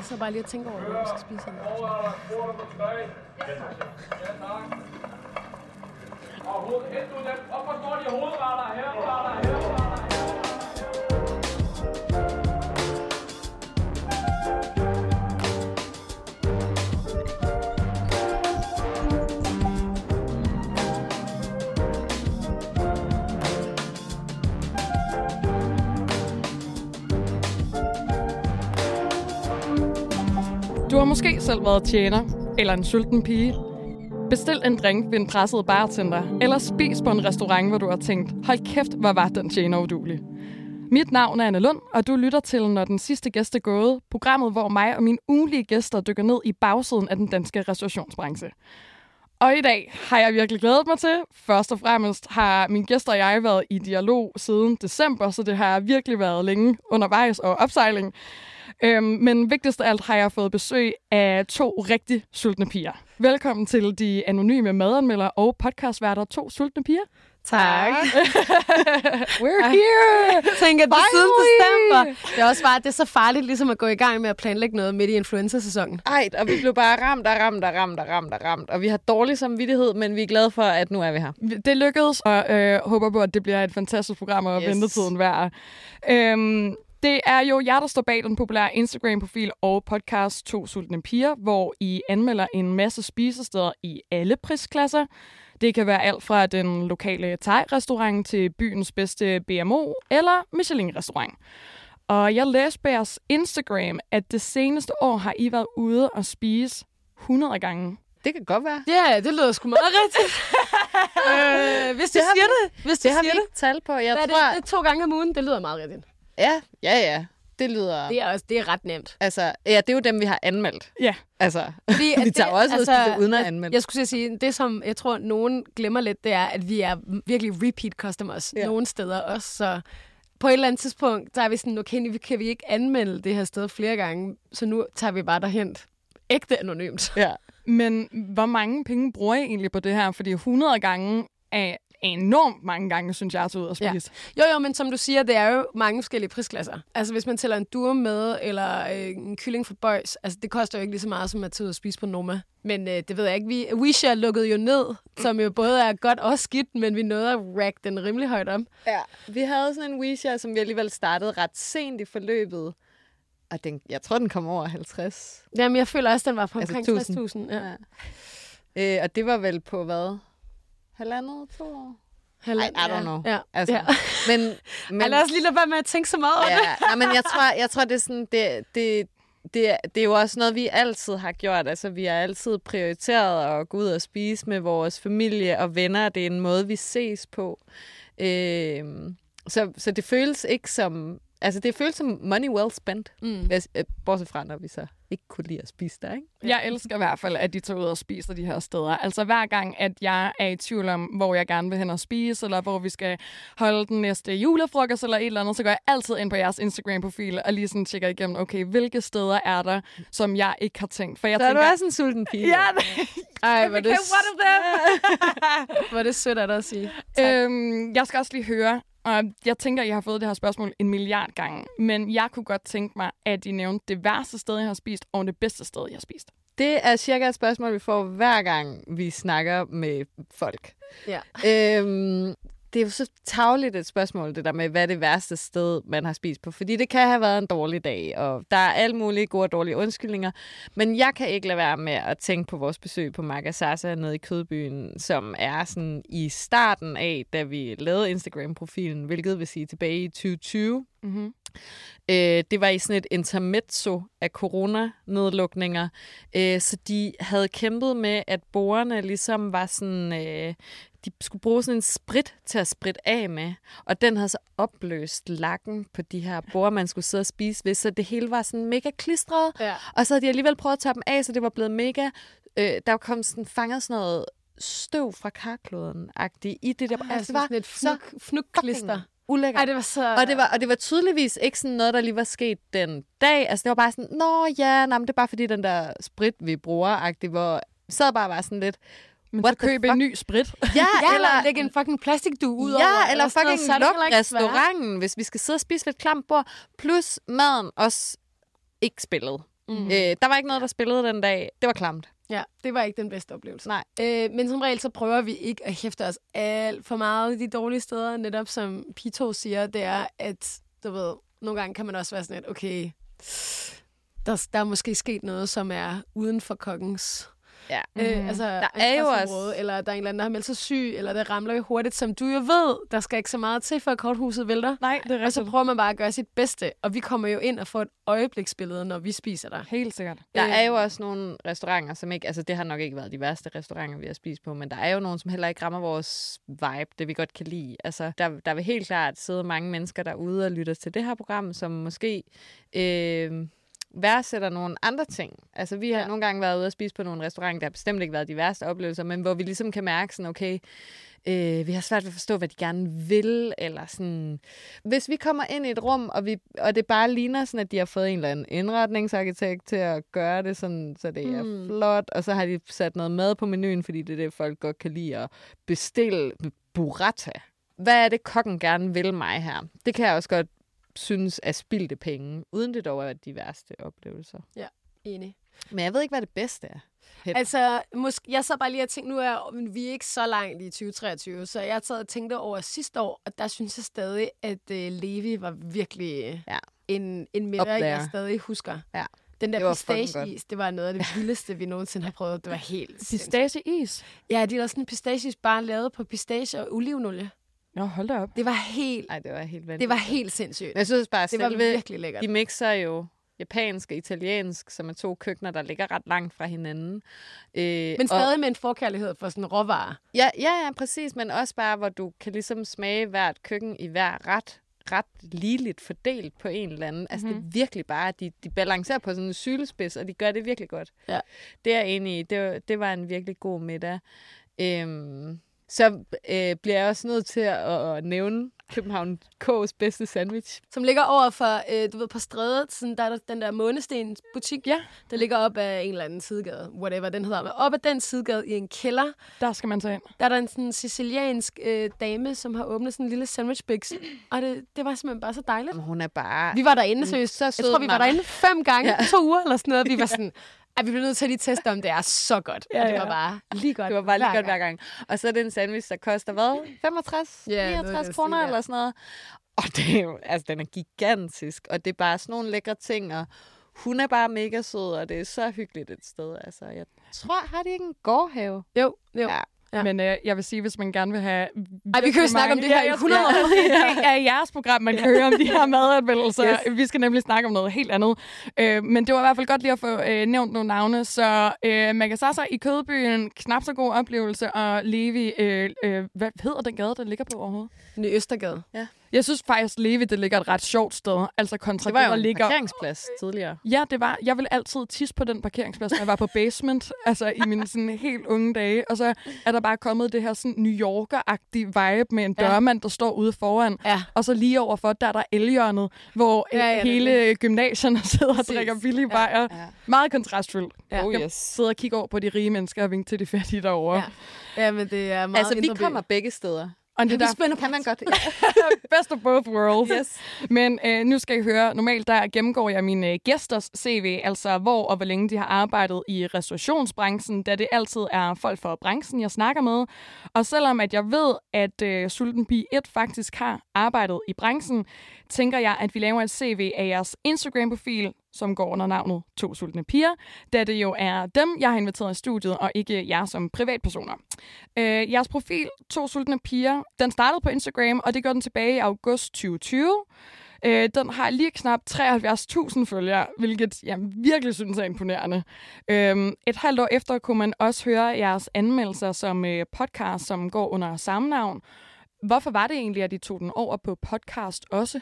Jeg så bare lige og tænker over, hvad vi skal spise. Her. Og hoved, hent nu dem. Op og står de hovedretter her, retter har måske selv været tjener eller en sulten pige. Bestil en drink ved en presset bartender, eller spis på en restaurant, hvor du har tænkt, hold kæft, hvor var den tjener udulig. Mit navn er Anne Lund, og du lytter til, når den sidste gæst er gået, programmet, hvor mig og mine ugenlige gæster dykker ned i bagsiden af den danske restaurationsbranche. Og i dag har jeg virkelig glædet mig til. Først og fremmest har mine gæster og jeg været i dialog siden december, så det har virkelig været længe undervejs og opsejling. Øhm, men vigtigst af alt har jeg fået besøg af to rigtig sultne piger. Velkommen til de anonyme madanmeldere og podcastværter, to sultne piger. Tak. We're here! Tænker, det er siden december. Det er også bare, det er så farligt ligesom at gå i gang med at planlægge noget midt i influenza-sæsonen. Ej, og vi blev bare ramt og ramt og ramt og ramt og ramt. Og vi har dårlig samvittighed, men vi er glade for, at nu er vi her. Det lykkedes, og øh, håber på, at det bliver et fantastisk program, og. Yes. ventetiden værd. Øhm, det er jo jer, der står bag den populære Instagram-profil og podcast To Sultne Piger, hvor I anmelder en masse spisesteder i alle prisklasser. Det kan være alt fra den lokale thai-restaurant til byens bedste BMO eller Michelin-restaurant. Og jeg læste på jeres Instagram, at det seneste år har I været ude og spise 100 gange. Det kan godt være. Ja, det lyder sgu meget rigtigt. øh, hvis du Det har siger vi- det. Hvis du Det har vi siger det. ikke tal på. Jeg Hvad er det? tror, det er to gange om ugen. Det lyder meget rigtigt. Ja, ja, ja. Det lyder... Det er, også, det er ret nemt. Altså, ja, det er jo dem, vi har anmeldt. Ja. Altså, Fordi, at vi tager det- også altså, uden at jeg- anmelde. Jeg skulle sige, det som jeg tror, nogen glemmer lidt, det er, at vi er virkelig repeat customers ja. Nogle steder også. Så på et eller andet tidspunkt, der er vi sådan, okay, kan vi ikke anmelde det her sted flere gange, så nu tager vi bare derhen ægte anonymt. Ja. Men hvor mange penge bruger I egentlig på det her? Fordi 100 gange er enormt mange gange, synes jeg, at tage ud og Ja. spise. Jo, jo, men som du siger, det er jo mange forskellige prisklasser. Altså hvis man tæller en dur med, eller øh, en kylling for boys, altså det koster jo ikke lige så meget, som at tage ud og spise på Noma. Men øh, det ved jeg ikke. Vi, Wisha lukkede jo ned, som jo både er godt og skidt, men vi nåede at rack den rimelig højt om. ja. Vi havde sådan en Wisha, som vi alligevel startede ret sent i forløbet. Og den, jeg tror, den kom over 50. Jamen, jeg føler også, den var på Altså omkring 1000. 60.000. Ja. Ja. Øh, og det var vel på hvad? Halvandet, to år? Halv- Ej, I don't know. Ja. Altså, ja. Men, Men... Ej, lad os lige lade være med at tænke så meget over det. ja, ja, men jeg tror, jeg tror, det er sådan, det, det, det, det er jo også noget, vi altid har gjort. Altså, vi har altid prioriteret at gå ud og spise med vores familie og venner. Det er en måde, vi ses på. Øh, så, så det føles ikke som... Altså, det føles som money well spent. Mm. Hvis- øh, Bortset fra, når vi så ikke kunne lide at spise der, ikke? Jeg elsker i hvert fald, at de tager ud og spiser de her steder. Altså hver gang, at jeg er i tvivl om, hvor jeg gerne vil hen og spise, eller hvor vi skal holde den næste julefrokost eller et eller andet, så går jeg altid ind på jeres Instagram-profil og lige sådan tjekker igennem, okay, hvilke steder er der, som jeg ikke har tænkt. For jeg Så er du tænker, også en sulten pige. Ja, Ej, hvor er det, one of them. hvor er det sødt af dig at sige. Tak. øhm, jeg skal også lige høre, og jeg tænker, at I har fået det her spørgsmål en milliard gange, men jeg kunne godt tænke mig, at I nævnte det værste sted, jeg har spist, og det bedste sted, jeg har spist. Det er cirka et spørgsmål, vi får hver gang, vi snakker med folk. Ja. Øhm, det er jo så tavligt et spørgsmål, det der med, hvad det værste sted, man har spist på. Fordi det kan have været en dårlig dag, og der er alle mulige gode og dårlige undskyldninger. Men jeg kan ikke lade være med at tænke på vores besøg på Magasasa nede i Kødbyen, som er sådan i starten af, da vi lavede Instagram-profilen, hvilket vil sige tilbage i 2020. Mm-hmm. Øh, det var i sådan et intermezzo af coronanedlukninger. Øh, så de havde kæmpet med, at borgerne ligesom var sådan... Øh, de skulle bruge sådan en sprit til at spritte af med. Og den havde så opløst lakken på de her borer, man skulle sidde og spise ved. Så det hele var sådan mega klistret. Ja. Og så havde de alligevel prøvet at tage dem af, så det var blevet mega... Øh, der kom sådan fanget sådan noget støv fra karkloden-agtigt i det der. Altså, altså, det var sådan et så fnuk, fnukklister. fucking ulækkert. Ej, det var så... Og det, var, og det var tydeligvis ikke sådan noget, der lige var sket den dag. Altså, det var bare sådan, nå ja, nej, men det er bare fordi den der sprit, vi bruger-agtigt, hvor sad bare var sådan lidt, Men What så the køb en ny sprit. ja, Ja, eller lægge en fucking plastikdue ud over. ja, eller fucking så det luk heller ikke svært. restauranten, hvis vi skal sidde og spise ved et klamt bord, plus maden også ikke spillet. Mm. Øh, der var ikke noget, der spillede den dag. Det var klamt. Ja, det var ikke den bedste oplevelse. Nej. Øh, men som regel, så prøver vi ikke at hæfte os alt for meget i de dårlige steder. Netop som Pito siger, det er, at du ved, nogle gange kan man også være sådan lidt, okay, der, der er måske sket noget, som er uden for kokkens Ja. Øh, altså, Der er jo ansvarsområde, Eller der er en eller anden, der har meldt sig syg, eller det ramler jo hurtigt, som du jo ved, der skal ikke så meget til, før korthuset vælter. Nej, det er Og så rigtigt. prøver man bare at gøre sit bedste, og vi kommer jo ind og får et øjebliksbillede, når vi spiser der. Helt sikkert. Der Øh. er jo også nogle restauranter, som ikke... Altså, det har nok ikke været de værste restauranter, vi har spist på, men der er jo nogle, som heller ikke rammer vores vibe, det vi godt kan lide. Altså, der, der vil helt klart sidde mange mennesker derude og lytter til det her program, som måske... Øh, værdsætter nogle andre ting. Altså, vi har ja. Nogle gange været ude og spise på nogle restauranter, der har bestemt ikke været de værste oplevelser, men hvor vi ligesom kan mærke sådan, okay, øh, vi har svært ved at forstå, hvad de gerne vil, eller sådan... Hvis vi kommer ind i et rum, og, vi, og det bare ligner sådan, at de har fået en eller anden indretningsarkitekt til at gøre det sådan, så det er Mm. flot, og så har de sat noget mad på menuen, fordi det er det, folk godt kan lide at bestille burrata. Hvad er det, kokken gerne vil mig her? Det kan jeg også godt synes er spildte penge, uden det dog er de værste oplevelser. Enig. Men jeg ved ikke, hvad det bedste er. Fedt. Altså, måske, jeg så bare lige og tænkte, nu er vi er ikke så langt i 2023, så jeg sad og tænkte over sidste år, og der synes jeg stadig, at uh, Levi var virkelig Ja. en, en Up middag, jeg stadig husker. Ja. Den Det der var pistacheis, det var noget af det vildeste, vi nogensinde har prøvet. Det var helt. Pistacheis. Ja, de der sådan pistacheis bare lavet på pistache og olivenolie. Nå, hold da op. Det var helt, Nej, det var helt vanvittigt. det var helt sindssygt. Men jeg synes bare, Det var virkelig lækkert. de mixer jo japansk og italiensk, som er to køkkener, der ligger ret langt fra hinanden. Øh, Men stadig med en forkærlighed for sådan råvarer. Ja, ja, ja, præcis, men også bare, hvor du kan ligesom smage hvert køkken i hver ret ret ligeligt fordelt på en eller anden. Altså, mm-hmm. det er virkelig bare, at de, de balancerer på sådan en sylespids, og de gør det virkelig godt. Ja. Det er jeg enig i. Det var, det var en virkelig god middag. Øhm, så øh, bliver jeg også nødt til at, at nævne København K's bedste sandwich. Som ligger over for, øh, du ved, på strædet, sådan, der er der den der månestens butik, Ja. der ligger op af en eller anden sidegade, whatever den hedder. Men op ad den sidegade i en kælder, Der skal man tage ind. der er der en sådan siciliansk øh, dame, som har åbnet sådan en lille sandwich bigs. Og det, det var simpelthen bare så dejligt. Jamen, Hun er bare... Vi var derinde, seriøst. så Jeg sød tror, vi var derinde fem gange, Ja. ja. to uger eller sådan noget. Vi var sådan, at vi blev nødt til at lige teste, om det er så godt. Ja, og det var bare lige godt Det var bare lige hver godt hver gang. Og så er det en sandwich, der koster hvad? 65? Ja, noget i 69 den kroner stil, ja. eller sådan noget. Og det er jo, altså, den er gigantisk, og det er bare sådan nogle lækre ting, og hun er bare mega sød, og det er så hyggeligt et sted. Altså, jeg tror, har de ikke en gårdhave? Jo, jo. Ja. Ja. Ja. Men øh, jeg vil sige, hvis man gerne vil have... Ej, vi kan jo snakke om det her i 100 år. Det er jeres program, man kan høre om de her madanmeldelser. Yes. Vi skal nemlig snakke om noget helt andet. Øh, men det var i hvert fald godt lige at få øh, nævnt nogle navne. Så øh, Magasasa i Kødbyen, knap så god oplevelse, og Levi, øh, øh, hvad hedder den gade, der ligger på overhovedet? I Østergade. Jeg synes faktisk, Levi, det ligger et ret sjovt sted. Altså kontra Det var jo en ligger... parkeringsplads tidligere. Ja, det var. Jeg ville altid tisse på den parkeringsplads, når jeg var på basement, altså i mine sådan helt unge dage. Og så er der bare kommet det her sådan New Yorker-agtige vibe med en Ja. dørmand, der står ude foran. Ja. Og så lige overfor, der er der elhjørnet, hvor Ja, ja, det hele gymnasierne sidder og Præcis. drikker billige Ja, bajer. ja. Meget kontrastfyldt. Ja. Oh Jeg yes. sidder og kigger over på de rige mennesker og vinker til de fattige derovre. Ja. Ja, men det er meget Altså, vi kommer begge steder. Og det er der spænder Kan man godt? best of both worlds. yes. Men øh, nu skal I høre, normalt der gennemgår jeg mine øh, gæsters CV, altså hvor og hvor længe de har arbejdet i restaurationsbranchen, da det altid er folk fra branchen, jeg snakker med. Og selvom at jeg ved, at øh, Sulten Pige 1 faktisk har arbejdet i branchen, tænker jeg, at vi laver et CV af jeres Instagram-profil, som går under navnet To Sultne Piger, da det jo er dem, jeg har inviteret i studiet, og ikke jer som privatpersoner. Øh, jeres profil, To Sultne Piger, den startede på Instagram, og det gør den tilbage i august 2020. Øh, den har lige knap 73.000 følgere, hvilket jeg virkelig synes er imponerende. Øh, et halvt år efter kunne man også høre jeres anmeldelser som øh, podcast, som går under samme navn. Hvorfor var det egentlig, at I tog den over på podcast også?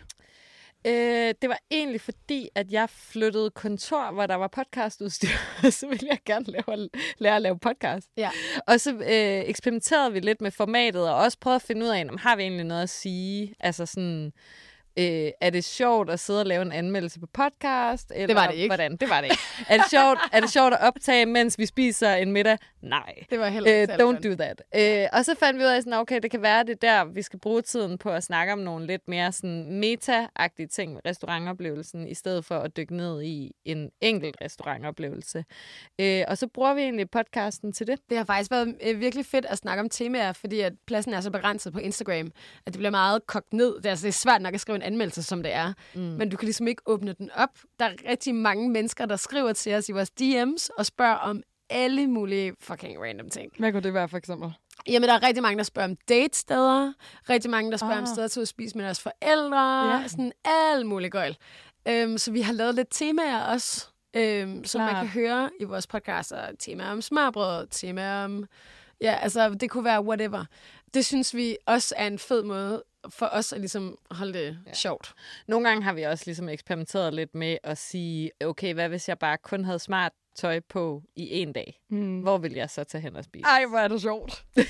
Øh, det var egentlig fordi, at jeg flyttede kontor, hvor der var podcastudstyr, så ville jeg gerne lave, lære at lave podcast. Ja. Og så øh, eksperimenterede vi lidt med formatet, og også prøvede at finde ud af, om har vi egentlig noget at sige? Altså sådan, øh, er det sjovt at sidde og lave en anmeldelse på podcast? Eller var det ikke. Hvordan? Det var det ikke. er, det sjovt, er det sjovt at optage, mens vi spiser en middag? Nej. Det var heller ikke særlig don't do that. Uh, og så fandt vi ud af, sådan, okay, det kan være, det er der, vi skal bruge tiden på at snakke om nogle lidt mere sådan meta-agtige ting med restaurantoplevelsen, i stedet for at dykke ned i en enkelt restaurantoplevelse. Uh, og så bruger vi egentlig podcasten til det. Det har faktisk været øh, virkelig fedt at snakke om temaer, fordi at pladsen er så begrænset på Instagram, at det bliver meget kogt ned. Det er, altså, det er svært nok at skrive en anmeldelse, som det er. Mm. Men du kan ligesom ikke åbne den op. Der er rigtig mange mennesker, der skriver til os i vores DM's og spørger om alle mulige fucking random ting. Hvad kunne det være, for eksempel? Jamen, der er rigtig mange, der spørger om datesteder. Rigtig mange, der spørger ah. om steder til at spise med deres forældre. Ja. Sådan alt muligt gøjl. Øhm, så vi har lavet lidt temaer også, øhm, som man kan høre i vores podcast. Og Temaer om smørbrød, temaer om... Ja, altså, det kunne være whatever. Det synes vi også er en fed måde for os at ligesom holde det ja. sjovt. Nogle gange har vi også ligesom eksperimenteret lidt med at sige, okay, hvad hvis jeg bare kun havde smart tøj på i en dag? Mm. Hvor vil jeg så tage hen og spise? Ej, hvor er det sjovt.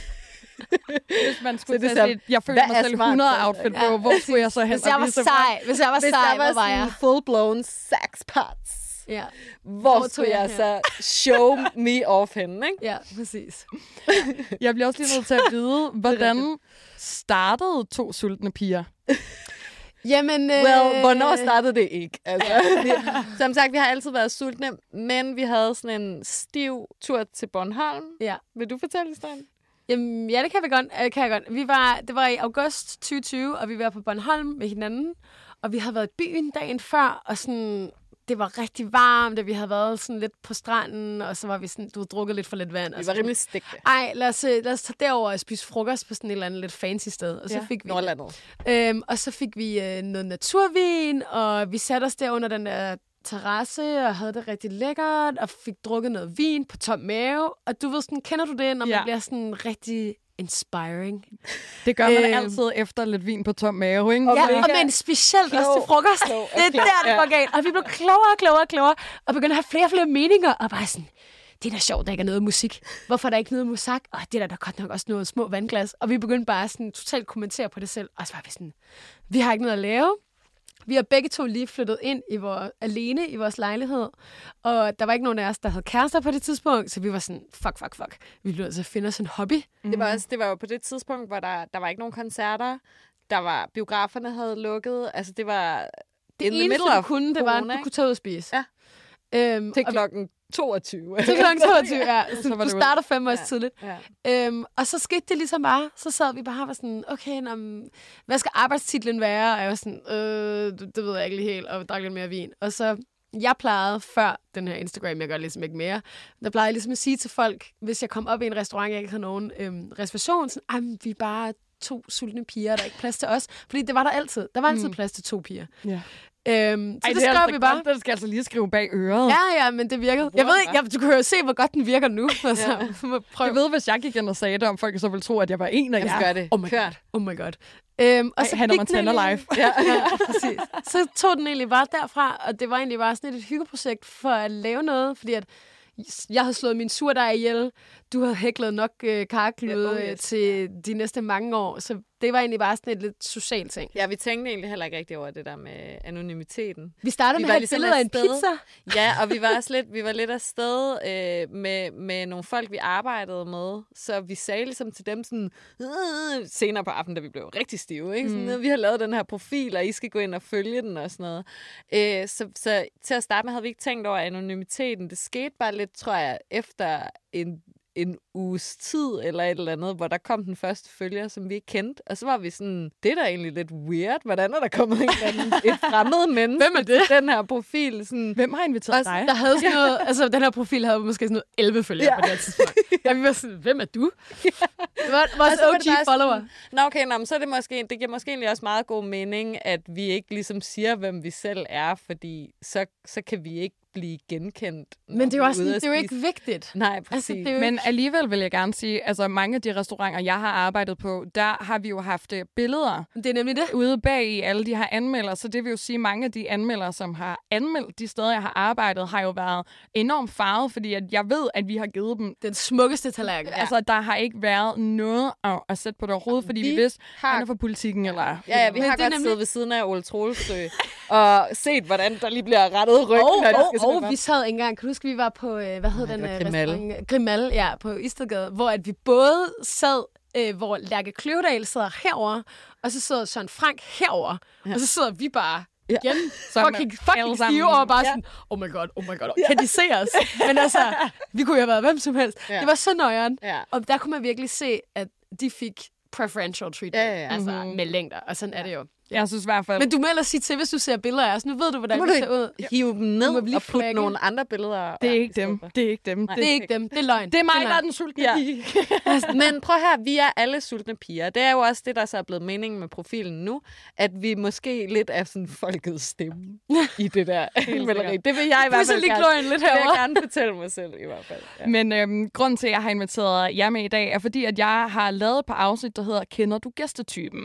Hvis man skulle det tage sit, jeg føler hvad mig selv smart 100 tøj? outfit på, Ja, hvor skulle jeg så hen Hvis jeg og var vise frem? sej, hvis jeg var Hvis sej, der var hvor var jeg? sådan full-blown sex parts, Ja, hvor, Hvor skulle jeg jeg så show me off henne, ikke? ja, præcis. Jeg bliver også lige nødt til at vide, hvordan startede to sultne piger? Jamen, øh, Well, hvornår startede det ikke? Altså, vi, som sagt, vi har altid været sultne, men vi havde sådan en stiv tur til Bornholm. Ja. Vil du fortælle historien? Jamen, ja, det kan vi godt. Øh, kan jeg godt. Vi var, det var i august 2020, og vi var på Bornholm med hinanden. Og vi havde været i byen dagen før, og sådan, det var rigtig varmt, og vi havde været sådan lidt på stranden, og så var vi sådan, du havde drukket lidt for lidt vand. Vi så var rimelig stigte. Ej, lad os, øh, lad os tage derover og spise frokost på sådan et eller andet lidt fancy sted. Og så Ja. fik vi, Nordlandet. øhm, og så fik vi øh, noget naturvin, og vi satte os der under den der terrasse og havde det rigtig lækkert, og fik drukket noget vin på tom mave. Og du ved sådan, kender du det, når man Ja. bliver sådan rigtig inspiring? Det gør man Øhm. altid efter lidt vin på tom mave, ikke? Ja, mega og men specielt klog. også til frokost. Klog og det er klog, der, det ja. går galt. Og vi blev klogere og klogere og klogere, og begyndte at have flere og flere meninger, og bare sådan, det er da sjovt, der ikke er noget musik. Hvorfor er der ikke noget musik? Og det er der da godt nok også noget små vandglas. Og vi begyndte bare sådan totalt kommentere på det selv. Og så var vi sådan, vi har ikke noget at lave. Vi har begge to lige flyttet ind i vores, alene i vores lejlighed, og der var ikke nogen af os, der havde kærester på det tidspunkt, så vi var sådan, fuck, fuck, fuck. Vi til at finde os en hobby. Det var, også, det var jo på det tidspunkt, hvor der, der var ikke nogen koncerter. Der var, biograferne havde lukket. Altså, det var Det eneste, du kunne, det var, at du kunne tage ud og spise. Ja. Øhm, til klokken 22. Til klokken 22, ja. Så, var du starter fem år Ja. tidligt. Ja. Øhm, og så skete det ligesom bare. Så sad vi bare og var sådan, okay, nå, hvad skal arbejdstitlen være? Og jeg var sådan, øh, det, det ved jeg ikke lige helt, og drak lidt mere vin. Og så, jeg plejede før den her Instagram, jeg gør ligesom ikke mere, der plejede jeg ligesom at sige til folk, hvis jeg kom op i en restaurant, jeg ikke havde nogen øhm, reservation, sådan, "Ej, men vi er bare to sultne piger, der er ikke plads til os. Fordi det var der altid. Der var altid Mm. plads til to piger. Ja. Øhm, så Ej, det, det skrev altså vi bare. Godt, den skal altså lige skrive bag øret. Ja, ja, men det virkede. Jeg ved ikke, jeg, du kan jo se, hvor godt den virker nu. Altså, ja. prøv. Jeg ved, hvis jeg gik ind og sagde det, om folk så ville tro, at jeg var en af jer. gør det. Oh my Kør. god. Oh my god. Øhm, og Ej, gik den Montana egentlig- live. Ja, ja, præcis. Så tog den egentlig bare derfra, og det var egentlig bare sådan et hyggeprojekt for at lave noget, fordi at jeg havde slået min surdej ihjel. Du havde hæklet nok øh, karklude Ja, oh yeah, yes. til de næste mange år. Så det var egentlig bare sådan et lidt socialt ting. Ja, vi tænkte egentlig heller ikke rigtig over det der med anonymiteten. Vi startede Vi med at have et ligesom billede af en pizza. Ja, og vi var også lidt, vi var lidt afsted øh, med, med nogle folk, vi arbejdede med. Så vi sagde ligesom til dem sådan, øh, senere på aftenen, da vi blev rigtig stive, ikke? Sådan, mm. vi har lavet den her profil, og I skal gå ind og følge den og sådan noget. Øh, så, så til at starte med havde vi ikke tænkt over anonymiteten. Det skete bare lidt, tror jeg, efter en en uges tid eller et eller andet, hvor der kom den første følger, som vi ikke kendte. Og så var vi sådan, det er da egentlig lidt weird. Hvordan er der kommet en eller anden, et fremmed menneske Hvem er det? den her profil? Sådan, Hvem har inviteret Også, dig? der havde sådan noget, altså den her profil havde måske sådan noget 11 følgere Ja. ja. på det her tidspunkt. Og vi var sådan, hvem er du? Det var vores Og så var det bare OG follower. Sådan, Nå, okay, nå, men så er det måske, det giver måske egentlig også meget god mening, at vi ikke ligesom siger, hvem vi selv er, fordi så, så kan vi ikke blive genkendt. Men det er jo, også det er jo ikke vigtigt. Nej, præcis. Altså, det er jo Men ikke... alligevel vil jeg gerne sige, altså mange af de restauranter, jeg har arbejdet på, der har vi jo haft øh, billeder Det er nemlig det. ude bag i alle de her anmeldere. Så det vil jo sige, at mange af de anmeldere, som har anmeldt de steder, jeg har arbejdet, har jo været enormt farvet, fordi at jeg ved, at vi har givet dem... Den smukkeste tallerken. Ja. Altså, der har ikke været noget at, at sætte på det overhovedet, fordi vi, Vi vi vidste, har- han er for politikken, eller... Ja, ja, vi Men har godt nemlig- siddet ved siden af Ole Troelsø og set, hvordan der lige bliver rettet ryg, Og, når de og, skal og vi sad engang, kan du huske, vi var på, øh, hvad hed Nej, den øh, Grimal. restaurant? Grimal, ja, på Istergade, hvor at vi både sad, øh, hvor Lærke Kløvedal sidder herover, og så sidder Søren Frank herover, ja. og så sidder vi bare Ja. igen, Som fucking, fucking stive, og bare Ja. sådan, oh my god, oh my god, kan de se os? Men altså, vi kunne jo have været hvem som helst. Ja. Det var så nøjeren. Ja. Og der kunne man virkelig se, at de fik preferential treatment, Ja, ja, ja. altså Mhm. med længder, og sådan er det jo. Jeg synes i hvert fald... Men du må ellers sige til, hvis du ser billeder af os. Nu ved du, hvordan du ser ud. Hive dem ned og putte flagge. nogle andre billeder. det er ikke dem. Det er ikke dem. Nej. Det er ikke dem. Det er løgn. Det er mig, løgn. der er den sultne Ja. pige. Men prøv her, vi er alle sultne piger. Det er jo også det, der så er blevet meningen med profilen nu, at vi måske lidt er sådan folkets stemme i det der melderi. Det vil jeg i hvert fald gerne, lidt det vil jeg gerne fortælle mig selv i hvert fald. Ja. Men øhm, grunden til, at jeg har inviteret jer med i dag, er fordi, at jeg har lavet et par afsnit, der hedder Kender du gæstetypen?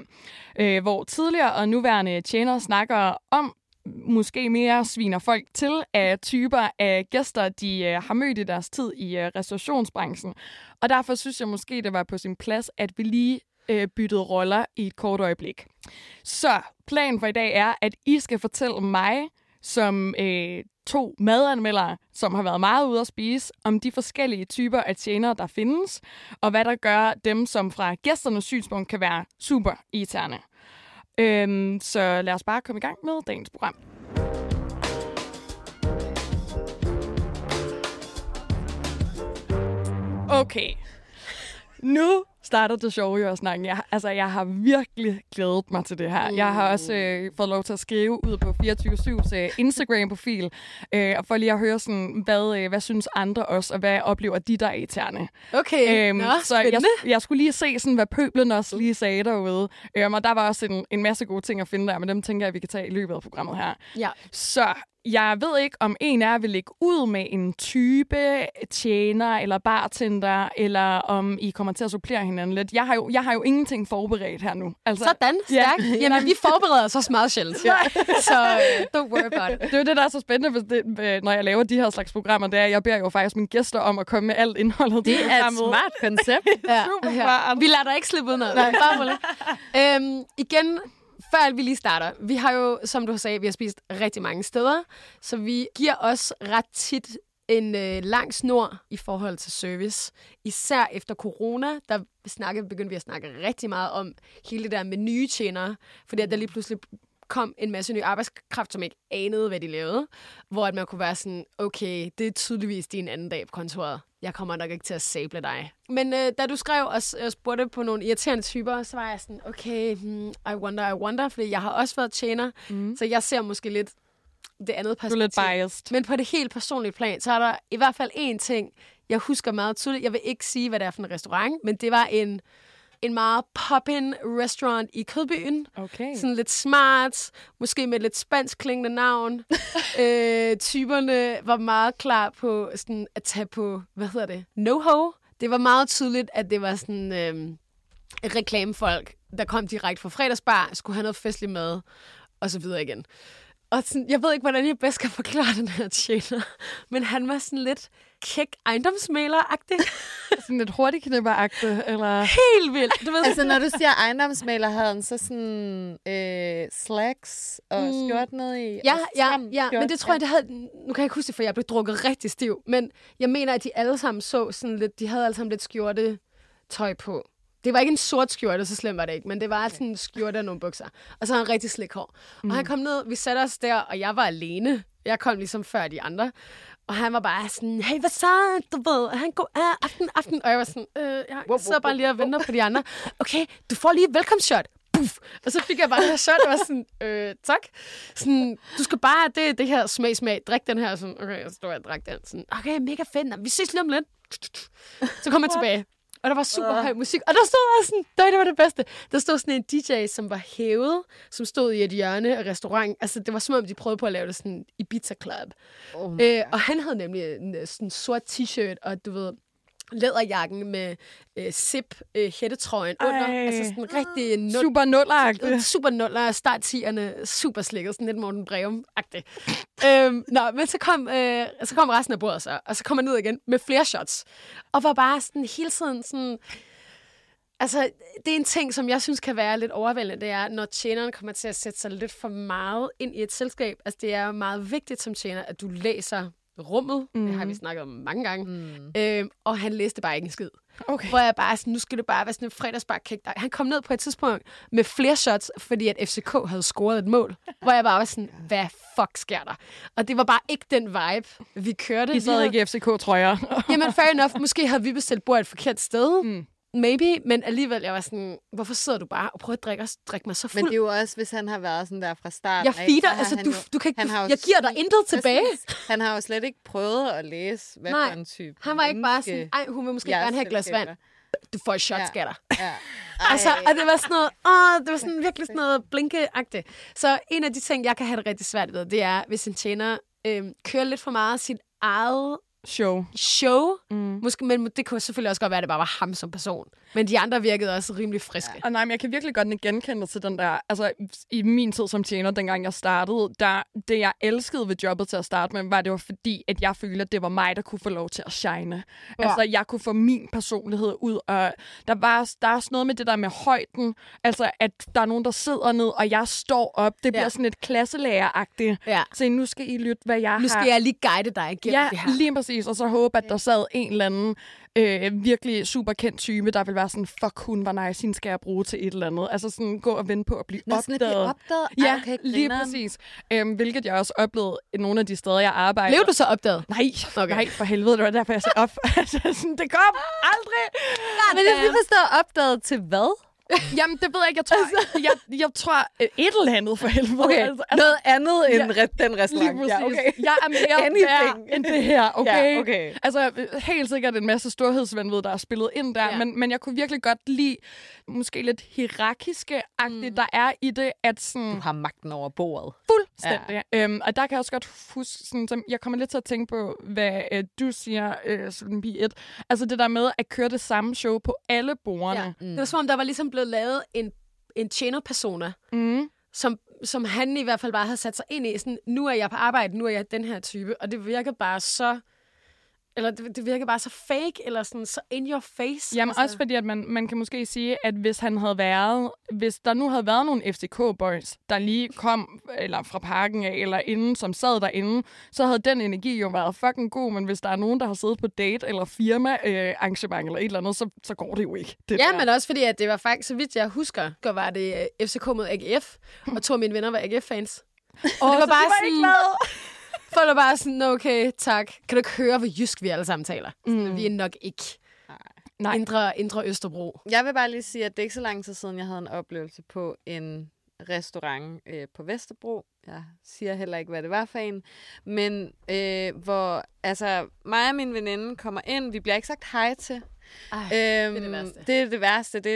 Øh, hvor tidligere og nuværende tjenere snakker om, måske mere sviner folk til af typer af gæster, de øh, har mødt i deres tid i øh, restaurationsbranchen. Og derfor synes jeg måske, det var på sin plads, at vi lige øh, byttede roller i et kort øjeblik. Så planen for i dag er, at I skal fortælle mig, som øh, to madanmeldere, som har været meget ude at spise, om de forskellige typer af tjenere, der findes, og hvad der gør dem, som fra gæsternes synspunkt kan være super irriterende. Øhm, så lad os bare komme i gang med dagens program. Okay. Nu starter det sjove jo at snakke. Jeg, altså, jeg har virkelig glædet mig til det her. Jeg har også øh, fået lov til at skrive ud på 24-7's øh, Instagram-profil, øh, og for lige at høre, sådan, hvad, øh, hvad synes andre også, og hvad oplever de, der er irriterende. Okay, Øhm, Nå, så jeg, jeg skulle lige se, sådan, hvad pøblen også lige sagde derude. Øhm, og der var også en, en masse gode ting at finde der, men dem tænker jeg, vi kan tage i løbet af programmet her. Ja. Så jeg ved ikke, om en af jer vil lægge ud med en type tjener eller bartender, eller om I kommer til at supplere hinanden lidt. Jeg har jo, jeg har jo ingenting forberedt her nu. Altså, Sådan, Ja. stærkt. Jamen, vi forbereder os også meget sjældent. Ja. Så uh, don't worry about it. Det er jo det, der er så spændende, hvis det, øh, når jeg laver de her slags programmer, det er, at jeg beder jo faktisk mine gæster om at komme med alt indholdet. Det er et smart koncept. Ja. Super ja. Vi lader dig ikke slippe ud noget. Bare rolig. øhm, igen, før vi lige starter. Vi har jo, som du sagde, vi har spist rigtig mange steder, så vi giver os ret tit en øh, lang snor i forhold til service. Især efter corona, der snakkede, begyndte vi at snakke rigtig meget om hele det der med nye tjenere, fordi at der lige pludselig kom en masse ny arbejdskraft, som ikke anede, hvad de lavede, hvor at man kunne være sådan, okay, det er tydeligvis din anden dag på kontoret. Jeg kommer nok ikke til at sable dig. Men øh, da du skrev og, og spurgte på nogle irriterende typer, så var jeg sådan, okay, hmm, I wonder, I wonder, fordi jeg har også været tjener, mm. så jeg ser måske lidt det andet Du er perspektiv. lidt biased. Men på det helt personlige plan, så er der i hvert fald én ting, jeg husker meget tydeligt. Jeg vil ikke sige, hvad det er for en restaurant, men det var en, en meget pop-in restaurant i Kødbyen. Okay. Sådan lidt smart, måske med lidt spansk klingende navn. øh, typerne var meget klar på sådan at tage på, hvad hedder det, no-ho. Det var meget tydeligt, at det var sådan øh, reklamefolk, der kom direkte fra fredagsbar, skulle have noget festlig mad, og så videre igen. Og sådan, jeg ved ikke, hvordan jeg bedst skal forklare den her tjener, men han var sådan lidt kæk ejendomsmaler-agtig. Sådan lidt hurtigknipperagtigt, eller... Helt vildt. Du ved, altså, når du siger ejendomsmaler, havde han så sådan øh, slacks og Mm. skjort ned i? Ja, og ja, ja, skjort? men det tror jeg, det havde... Nu kan jeg ikke huske det, for jeg blev drukket rigtig stiv. Men jeg mener, at de alle sammen så sådan lidt... De havde alle sammen lidt skjorte tøj på. Det var ikke en sort skjorte, så slemt var det ikke, men det var sådan en skjorte og nogle bukser. Og så havde han rigtig slik hår. Mm. Og han kom ned, vi satte os der, og jeg var alene. Jeg kom ligesom før de andre. Og han var bare sådan, hey, hvad så? Du ved, han går ah, aften, aften. Og jeg var sådan, øh, jeg wow, sidder bare lige og venter på de andre. Okay, du får lige et velkomstshot. Puff. Og så fik jeg bare det her shot, og var sådan, øh, tak. Sådan, du skal bare have det, det her smag, smag. Drik den her. Sådan, okay, så stod jeg og drak den. Sådan, okay, mega fedt. Vi ses lige om lidt. Så kom jeg tilbage. Og der var super høj musik. Og der stod også sådan, det var det bedste. Der stod sådan en DJ, som var hævet, som stod i et hjørne af restaurant. Altså, det var som om, de prøvede på at lave det sådan Ibiza Club. Oh Øh, og han havde nemlig en øh, sådan sort t-shirt, og du ved, læderjakken med øh, zip øh, hættetrøjen under. Ej. Altså sådan rigtig nul, Super nulleragtigt. Øh, super nuller, start 10'erne, super slikket, sådan lidt Morten Breum-agtigt. øhm, nå, men så kom, øh, så kom resten af bordet så, og så kom han ned igen med flere shots. Og var bare sådan hele tiden sådan... Altså, det er en ting, som jeg synes kan være lidt overvældende, det er, når tjeneren kommer til at sætte sig lidt for meget ind i et selskab. Altså, det er meget vigtigt som tjener, at du læser rummet. Mm. Det har vi snakket om mange gange. Mm. Øhm, og han læste bare ikke en skid. Okay. Hvor jeg bare sådan, nu skal det bare være sådan en fredagsbarkick. Han kom ned på et tidspunkt med flere shots, fordi at FCK havde scoret et mål. Hvor jeg bare var sådan, hvad fuck sker der? Og det var bare ikke den vibe, vi kørte. I sad ikke i FCK-trøjer. Jamen, fair enough. Måske havde vi bestilt bord et forkert sted. Mm. Maybe, men alligevel, jeg var sådan, hvorfor sidder du bare og prøver at drikke, drikke mig så fuld? Men det er jo også, hvis han har været sådan der fra start. jeg af, feeder, har altså du, jo- du kan ikke, han har jeg giver dig intet tilbage. Han har jo slet ikke prøvet at læse, hvad Nej, for en type Han var ikke bare sådan, ej, hun vil måske gerne have et glas vand. Du får et shot, Ja. skatter. Ja. Altså, og det var sådan noget, åh, det var sådan virkelig sådan noget blinkeagtigt. Så en af de ting, jeg kan have det rigtig svært ved, det er, hvis en tjener øh, kører lidt for meget sit eget Show. show. Mm. Måske, men det kunne selvfølgelig også godt være, at det bare var ham som person. Men de andre virkede også rimelig friske. Ja. Og nej, men jeg kan virkelig godt genkende til den der, altså i min tid som tjener, dengang jeg startede, der, det jeg elskede ved jobbet til at starte med, var det var fordi, at jeg følte, at det var mig, der kunne få lov til at shine. Ja. Altså, jeg kunne få min personlighed ud, og der var der er også noget med det der med højden, altså at der er nogen, der sidder ned, og jeg står op. Det bliver Ja. sådan et klasselærer-agtigt. Ja. Så nu skal I lytte, hvad jeg Nu har. skal jeg lige guide dig igennem Ja, det her. lige præcis. Og så håbe, at der sad en eller anden øh, virkelig super kendt type, der vil være sådan, fuck, hun var nice, hende skal jeg bruge til et eller andet. Altså sådan, gå og vente på at blive Nå, sådan, at opdaget. blive opdaget? Ja, okay, lige præcis. Øhm, hvilket jeg også oplevede nogle af de steder, jeg arbejder. Blev du så opdaget? Nej, Okay. nej, for helvede, det var derfor, jeg sagde op. altså, sådan, det kom aldrig. Men jeg vil forstå opdaget til hvad? Jamen, det ved jeg ikke. Jeg tror, jeg, jeg tror øh, et eller andet for helvede. Okay, Altså, altså, noget andet end Ja, den restaurant. Lige. Ja, okay. Jeg er mere Anything. værd end det her, okay? Ja, okay. Altså, helt sikkert en masse storhedsvandvid, der er spillet ind der, Ja. men, men jeg kunne virkelig godt lide måske lidt hierarkiske-agtigt, mm. der er i det, at sådan... Du har magten over bordet. Fuldstændig. Ja. Øhm, og der kan jeg også godt huske, sådan, som, jeg kommer lidt til at tænke på, hvad øh, du siger, øh, sådan bi et. Altså det der med at køre det samme show på alle bordene. Ja. Mm. Det var som om, der var ligesom blevet lavet en, en tjener-persona, Mm. som, som han i hvert fald bare havde sat sig ind i. Sådan, nu er jeg på arbejde, nu er jeg den her type. Og det virker bare så... Eller det, det virker bare så fake, eller sådan så in your face. Jamen altså. også fordi, at man, man kan måske sige, at hvis han havde været, hvis der nu havde været nogle FCK-boys, der lige kom eller fra parken af, eller inden, som sad derinde, så havde den energi jo været fucking god, men hvis der er nogen, der har siddet på date eller firma øh, arrangement eller et eller andet, så, så går det jo ikke. Det Ja, der. men også fordi, at det var faktisk, så vidt jeg husker, går var det øh, FCK mod AGF, og to af mine venner var AGF-fans. Og det var så de bare var sådan, ikke glade. Folk var bare sådan, okay, tak. Kan du ikke høre, hvor jysk vi alle sammen taler? Mm. Vi er nok ikke Nej. indre, indre Østerbro. Jeg vil bare lige sige, at det er ikke så lang tid siden, jeg havde en oplevelse på en restaurant øh, på Vesterbro. Jeg siger heller ikke, hvad det var for en. Men øh, hvor altså, mig og min veninde kommer ind. Vi bliver ikke sagt hej til. Ej, Øhm, det er det værste. Det er det værste. Det er,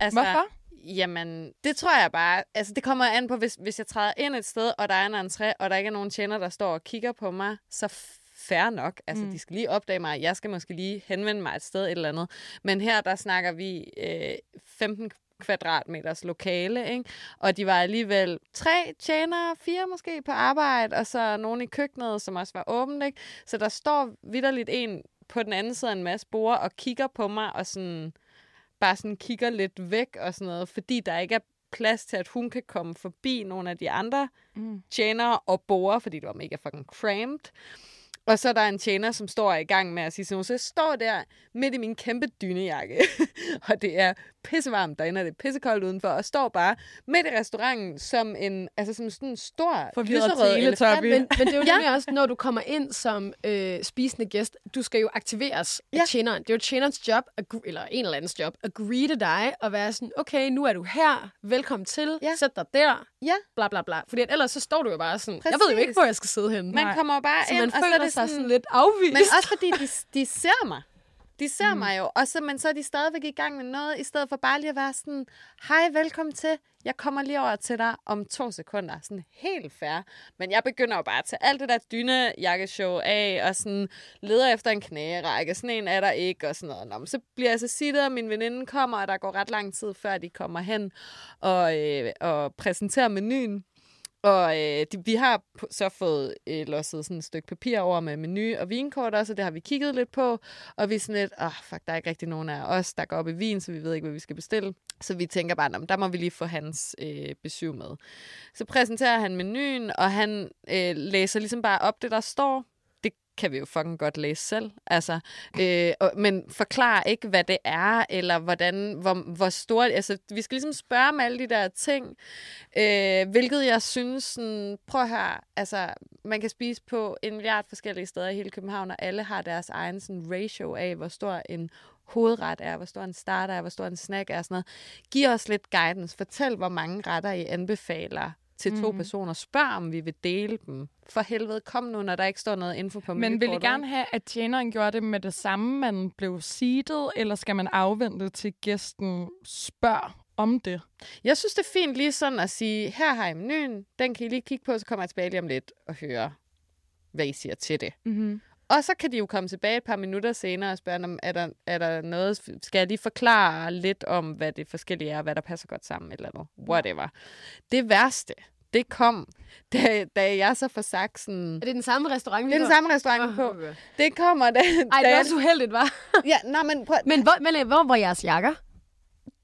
altså, Hvorfor? Jamen, det tror jeg bare. Altså, det kommer an på, hvis, hvis jeg træder ind et sted, og der er en entré, og der ikke er nogen tjener, der står og kigger på mig, så fair nok. Altså, mm. de skal lige opdage mig. Jeg skal måske lige henvende mig et sted et eller andet. Men her, der snakker vi øh, 15 kvadratmeters lokale, ikke? Og de var alligevel tre tjenere, fire måske på arbejde, og så nogen i køkkenet, som også var åbent, ikke? Så der står vidderligt en på den anden side af en masse bord og kigger på mig og sådan bare sådan kigger lidt væk og sådan noget, fordi der ikke er plads til, at hun kan komme forbi nogle af de andre mm. tjenere og borer, fordi det var mega fucking cramped. Og så er der en tjener, som står i gang med at sige sådan. Så jeg står der midt i min kæmpe dynejakke, og det er pissevarmt derinde, og det er pissekoldt udenfor, og står bare midt i restauranten som en, altså som sådan en stor Forvirret teletubby. Men, men det er jo nemlig også, når du kommer ind som øh, spisende gæst, du skal jo aktiveres af Ja. tjeneren. Det er jo tjenerens job, at, eller en eller andens job, at greete dig og være sådan, okay, nu er du her, velkommen til, Ja. sæt dig der, Ja, bla bla bla. Fordi ellers så står du jo bare sådan, jeg ved jo Præcis. ikke, hvor jeg skal sidde henne. man Nej. kommer bare så ind, man og så er føler det sig sådan, sådan lidt afvist. Men også fordi de, de ser mig. De ser mm. mig jo, og så, men så er de stadigvæk i gang med noget, i stedet for bare lige at være sådan, hej, velkommen til, jeg kommer lige over til dig om to sekunder. Sådan helt fair. Men jeg begynder jo bare at tage alt det der dynejakkeshow af, og sådan leder efter en knærække. Sådan en er der ikke, og sådan noget. Nå, men så bliver jeg så sittet, og min veninde kommer, og der går ret lang tid, før de kommer hen og, øh, og præsenterer menuen. Og øh, de, vi har så fået øh, losset sådan et stykke papir over med menu og vinkort også, og det har vi kigget lidt på. Og vi er sådan lidt, åh, oh, fuck, der er ikke rigtig nogen af os, der går op i vin, så vi ved ikke, hvad vi skal bestille. Så vi tænker bare, der må vi lige få hans øh, besøg med. Så præsenterer han menuen, og han øh, læser ligesom bare op det, der står. Det kan vi jo fucking godt læse selv. Altså, øh, og, men forklar ikke, hvad det er, eller hvordan, hvor, hvor stort... Altså, vi skal ligesom spørge om alle de der ting, øh, hvilket jeg synes, sådan, prøv at høre, altså, man kan spise på en milliard forskellige steder i hele København, og alle har deres egen sådan, ratio af, hvor stor en hovedret er, hvor stor en starter er, hvor stor en snack er, og sådan noget. Giv os lidt guidance. Fortæl, hvor mange retter I anbefaler til to mm. personer. Spørg, om vi vil dele dem. For helvede, kom nu, når der ikke står noget info på Men vil I gerne have, at tjeneren gjorde det med det samme, man blev seedet, eller skal man afvente til gæsten spørger om det? Jeg synes, det er fint lige sådan at sige, her har I menuen, den kan I lige kigge på, så kommer jeg tilbage lige om lidt og høre, hvad I siger til det. Mm-hmm. Og så kan de jo komme tilbage et par minutter senere og spørge, om er der, er der noget, skal lige forklare lidt om, hvad det forskellige er, hvad der passer godt sammen, eller noget, whatever. Det værste, det kom, da, da jeg så sagt sådan, Er det den samme restaurant, det er den samme restaurant, på. Det kommer, da, Ej, det var også uheldigt, var. ja, nej, men, prøv, Men hvor, men, hvor var jeres jakker?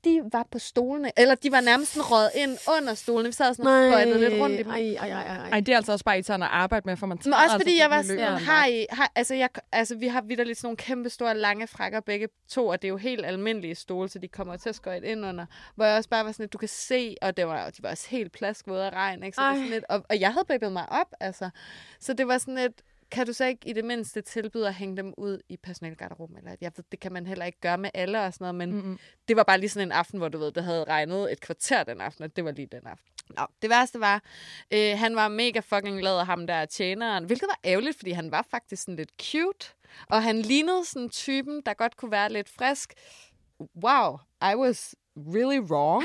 De var på stolene, eller de var nærmest sådan røget ind under stolene. Vi sad sådan og skøjtede lidt rundt i dem. Ej, ej, ej, ej. Ej, det er altså også bare irriterende at arbejde med, for man tager Men også altså fordi jeg var sådan, har I, har, altså, jeg, altså vi har vidderligt sådan nogle kæmpe store lange frakker begge to, og det er jo helt almindelige stole, så de kommer til at skøjte ind under. Hvor jeg også bare var sådan lidt, du kan se, og det var, de var også helt plaskvåde af regn, ikke? Så det Ej. sådan lidt, og, og jeg havde babet mig op, altså. Så det var sådan lidt, kan du så ikke i det mindste tilbyde at hænge dem ud i personalgarderoben? Eller jeg ved, det kan man heller ikke gøre med alle og sådan noget, men Mm-mm. det var bare lige sådan en aften, hvor du ved, det havde regnet et kvarter den aften, og det var lige den aften. Nå, det værste var, øh, han var mega fucking glad af ham der tjeneren, hvilket var ærgerligt, fordi han var faktisk sådan lidt cute, og han lignede sådan typen, der godt kunne være lidt frisk. Wow, I was really wrong.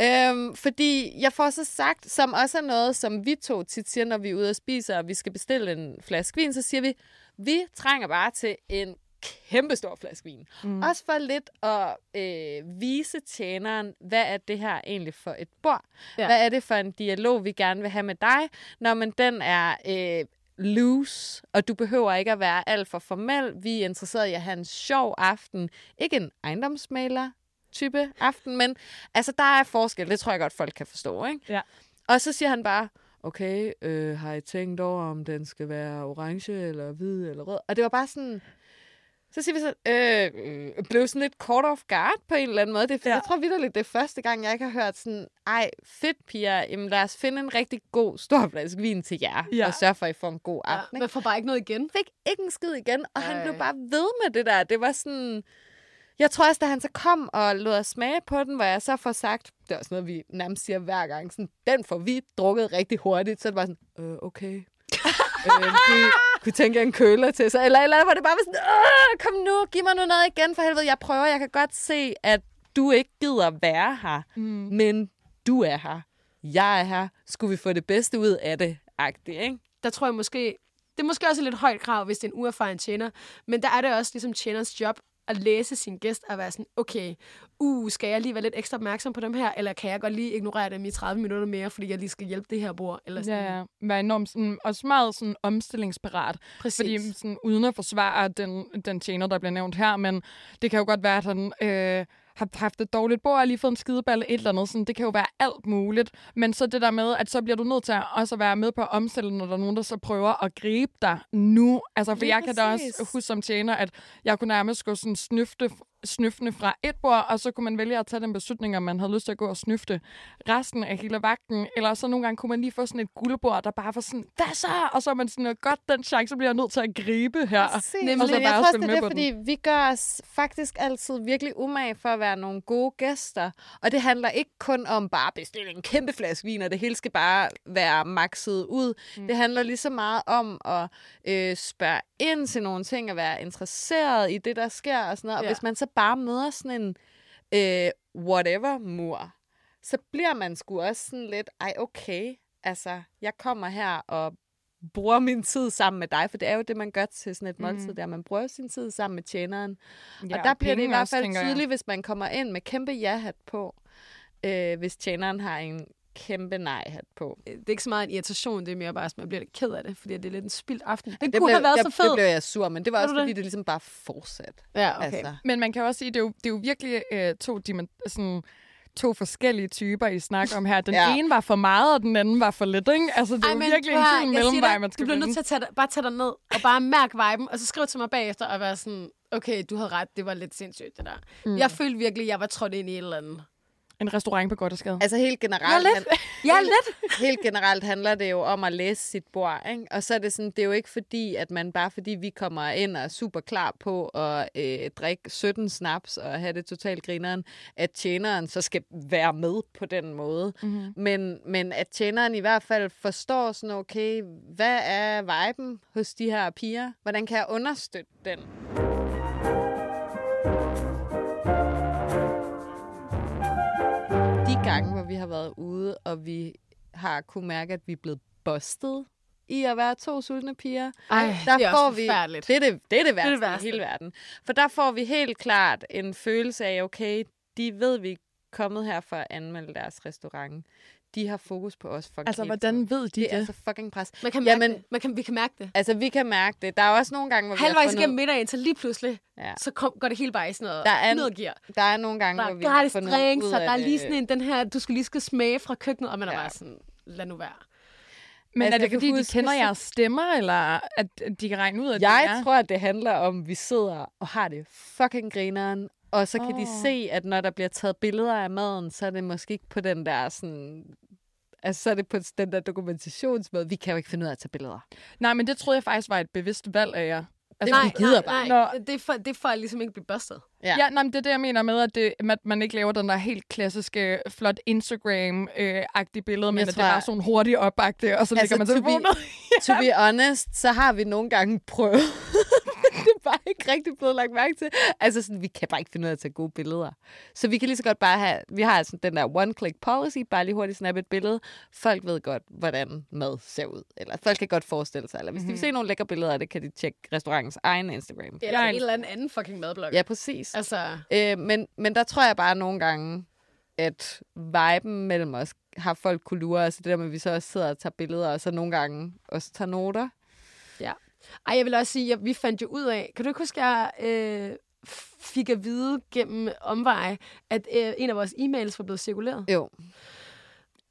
øhm, fordi jeg får så sagt, som også er noget, som vi to tit siger, når vi er ude og spiser, og vi skal bestille en flaske vin, så siger vi, vi trænger bare til en kæmpe stor flaske vin. Mm. Også for lidt at øh, vise tjeneren, hvad er det her egentlig for et bord? Ja. Hvad er det for en dialog, vi gerne vil have med dig? Når men den er øh, loose, og du behøver ikke at være alt for formel. Vi er interesseret i at have en sjov aften. Ikke en ejendomsmaler type aften, men altså, der er forskel. Det tror jeg godt, folk kan forstå, ikke? Ja. Og så siger han bare, okay, øh, har I tænkt over, om den skal være orange, eller hvid, eller rød? Og det var bare sådan... Så siger vi så, øh, øh, blev sådan lidt caught off guard på en eller anden måde. Det, ja. Ja. Jeg tror vidderligt, det er første gang, jeg ikke har hørt sådan, ej, fedt piger, jamen lad os finde en rigtig god stor flaske vin til jer, Ja. og sørge for, at I får en god Ja, aften. ikke? man får bare ikke noget igen. fik ikke en skid igen, og han Ej. blev bare ved med det der. Det var sådan... Jeg tror også, da han så kom og lod os smage på den, hvor jeg så får sagt, det er også noget, vi nærmest siger hver gang, sådan, den får vi drukket rigtig hurtigt, så er det bare sådan, øh, okay. øh, kunne, kunne tænke en køler til sig, eller, eller hvor det bare var sådan, Åh, kom nu, giv mig nu noget igen for helvede, jeg prøver, jeg kan godt se, at du ikke gider være her, Mm. men du er her, jeg er her, skulle vi få det bedste ud af det, agtigt, ikke? Der tror jeg måske... Det er måske også et lidt højt krav, hvis det er en uerfaren tjener. Men der er det også ligesom tjenerens job at læse sin gæst og være sådan, okay, uh, skal jeg lige være lidt ekstra opmærksom på dem her, eller kan jeg godt lige ignorere dem i 30 minutter mere, fordi jeg lige skal hjælpe det her bord? Eller sådan. Ja, ja. Være enormt sådan, også meget sådan omstillingsparat. Præcis. Fordi sådan, uden at forsvare den, den tjener, der bliver nævnt her, men det kan jo godt være, at han øh, har haft et dårligt bord, og lige fået en skideballe, et eller andet. Sådan, det kan jo være alt muligt. Men så det der med, at så bliver du nødt til at også være med på at omstille, når der er nogen, der så prøver at gribe dig nu. Altså, for Lige jeg kan da præcis. også huske som tjener, at jeg kunne nærmest gå sådan snøfte snøftende fra et bord, og så kunne man vælge at tage den beslutning, om man havde lyst til at gå og snøfte resten af hele vagten. Eller så nogle gange kunne man lige få sådan et guldbord, der bare var sådan, hvad så? Og så er man sådan, godt, den chance bliver jeg nødt til at gribe her. Nemlig. Og så jeg tror det er fordi vi gør os faktisk altid virkelig umage for at være nogle gode gæster. Og det handler ikke kun om bare at bestille en kæmpe flaske vin, og det hele skal bare være makset ud. Mm. Det handler lige så meget om at øh, spørge ind til nogle ting, og være interesseret i det, der sker og sådan noget. Og Ja. hvis man så bare møder sådan en øh, whatever-mur, så bliver man sgu også sådan lidt, ej okay, altså jeg kommer her og bruger min tid sammen med dig, for det er jo det, man gør til sådan et måltid, der man bruger sin tid sammen med tjeneren. Ja, og der bliver det i hvert fald jeg. tydeligt, hvis man kommer ind med kæmpe ja-hat på, øh, hvis tjeneren har en kæmpe nej-hat på. Det er ikke så meget en irritation, det er mere bare, at man bliver lidt ked af det, fordi det er lidt en spildt aften. Den Det kunne have været jeg, så fed. Det blev jeg sur, men det var Var også, fordi det? det ligesom bare fortsatte. Ja, okay. Altså. Men man kan også sige, det er jo, det er jo virkelig øh, to, dimen- sådan, to forskellige typer, I snakker om her. Den Ja. ene var for meget, og den anden var for lidt, ikke? Altså, det er Ej, jo virkelig prøv en fin mellemvej, dig, man skal Du bliver nødt til at tage dig, bare tage dig ned og bare mærke viben, og så skriv til mig bagefter og være sådan, okay, du havde ret, det var lidt sindssygt, det der. Mm. Jeg følte virkelig, at jeg var trådt ind i et eller andet. En restaurant på skade. Altså helt generelt, Ja, lidt. Ja, lidt. helt generelt handler det jo om at læse sit bord, ikke? Og så er det sådan, det er jo ikke fordi, at man bare fordi vi kommer ind og er super klar på at øh, drikke 17 snaps og have det totalt grineren, at tjeneren så skal være med på den måde. Mm-hmm. Men, men at tjeneren i hvert fald forstår sådan, okay, hvad er viben hos de her piger? Hvordan kan jeg understøtte den? Vi har været ude, og vi har kunne mærke, at vi er blevet busted i at være to sultne piger. Ej, der det er får vi. Det er det, det, er det værste, det værste. i hele verden. For der får vi helt klart en følelse af, okay, de ved, vi er kommet her for at anmelde deres restaurant. De har fokus på os fucking Altså, hvordan ved de det? er det? så fucking pres. Man kan mærke Jamen- det. Man kan, vi kan mærke det. Altså, vi kan mærke det. Der er også nogle gange, hvor vi Halvvejs har igennem fundet... middagen, så lige pludselig, Ja. så kom, går det hele bare i sådan noget Der er en- nedgear. Der er nogle gange, Der hvor er vi har gratis fundet drinks, ud og af der er det. lige sådan en, den her, du skal lige skal smage fra køkkenet, og man er Ja. bare sådan, lad nu være. Men Altså, er det, fordi de huske- kender jeres stemmer, eller at de kan regne ud, at Jeg de er? tror, at det handler om, at vi sidder og har det fucking grineren, og så kan oh. de se, at når der bliver taget billeder af maden, så er det måske ikke på den der sådan... Altså, så er det på den der dokumentationsmåde. Vi kan jo ikke finde ud af at tage billeder. Nej, men det troede jeg faktisk var et bevidst valg af jer. Altså, Nej, nej, vi gider nej, bare nej, det er, for, det er for at ligesom ikke blive bustet. Ja. Ja, nej, men det er det, jeg mener med, at, det, at man ikke laver den der helt klassiske, flot Instagram-agtige billede, men Jeg at tror, det er bare sådan hurtigt opbagte, og så Altså, lægger man telefonen. To be honest, så har vi nogle gange prøvet. det er bare ikke rigtig blevet lagt mærke til. Altså, sådan, vi kan bare ikke finde ud af at tage gode billeder. Så vi kan lige så godt bare have... Vi har altså den der one-click policy, bare lige hurtigt snappe et billede. Folk ved godt, hvordan mad ser ud. Eller folk kan godt forestille sig. Eller hvis mm-hmm. de vil se nogle lækre billeder af det, kan de tjekke restaurantens egen Instagram. Eller er en eller anden, anden fucking madblog. Ja, præcis. Altså, Øh, men, men der tror jeg bare nogle gange, at viben mellem os har folk kunne lure os. Det der med, at vi så også sidder og tager billeder, og så nogle gange også tager noter. Ej, jeg vil også sige, at vi fandt jo ud af, kan du ikke huske, at jeg øh, fik at vide gennem omveje, at øh, en af vores e-mails var blevet cirkuleret? Jo.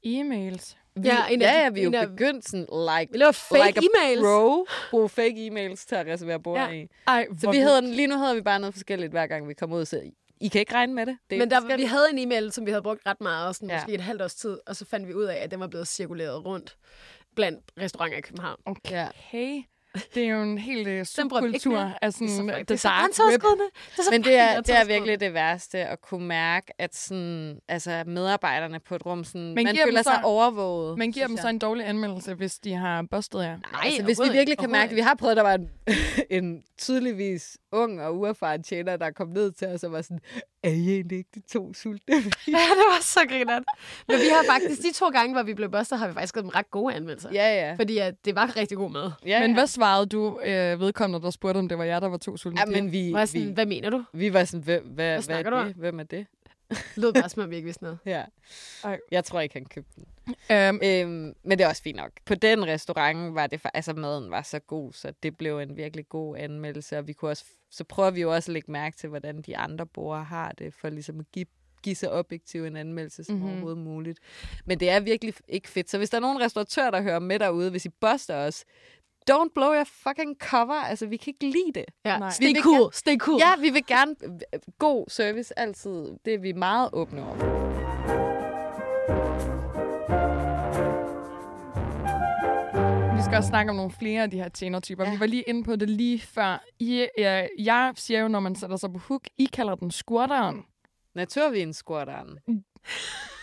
E-mails. Vi, Ja, en af ja, ja, vi er en jo af- begyndt sådan, like, Vi fake like a e-mails. pro, bruge fake e-mails til at reservere bord Ja. i. Ej, Så vi hedder, lige nu hedder vi bare noget forskelligt, hver gang vi kommer ud. Så I kan ikke regne med det. det Men der, vi havde en e-mail, som vi havde brugt ret meget, sådan Ja. ja. måske et halvt års tid, og så fandt vi ud af, at den var blevet cirkuleret rundt blandt restauranter i København. Okay. Ja. Det er jo en helt uh, subkultur af Det er sådan the det er så dark web. Det er så Men det er, det er virkelig det værste, at kunne mærke, at sådan, altså, medarbejderne på et rum, sådan, man dem føler sig så- overvåget. Man giver dem så en dårlig anmeldelse, hvis de har bustet jer. Nej, altså, hvis vi virkelig kan mærke, vi har prøvet, at der var en, en tydeligvis ung og uerfaren tjener, der kom ned til os og var sådan, er I egentlig ikke de to sultne? Ja, det var så grinert. Men vi har faktisk, de to gange, hvor vi blev bustet, har vi faktisk givet dem ret gode anmeldelser. ja, ja. Fordi at det var rigtig god mad. ja, Men ja. hvad svarede du øh, vedkommende, der spurgte, om det var jer, der var to sultne Ja, men vi, Var sådan, vi, hvad mener du? vi var sådan, hvad, hvad, hvad, snakker hvad er det? Hvem er det? Lød bare, som om vi ikke vidste noget. Ja. Ej. Jeg tror ikke, han købte den. Øhm, Øhm, men det er også fint nok. På den restaurant var det, altså maden var så god, så det blev en virkelig god anmeldelse, og vi kunne også, så prøver vi jo også at lægge mærke til, hvordan de andre borgere har det, for ligesom at give give så objektiv en anmeldelse som Mhm. mm-hmm. overhovedet muligt. Men det er virkelig ikke fedt. Så hvis der er nogen restauratør, der hører med derude, hvis I buster os, don't blow your fucking cover. Altså, vi kan ikke lide det. Ja. Nej. Stay cool, gerne- stay cool. Ja, vi vil gerne god service altid. Det er vi meget åbne over. Vi skal også snakke om nogle flere af de her tjenertyper. Ja. Vi var lige inde på det lige før. I, øh, jeg siger jo, når man sætter sig på hook, I kalder den squatteren. Naturvinsquatteren.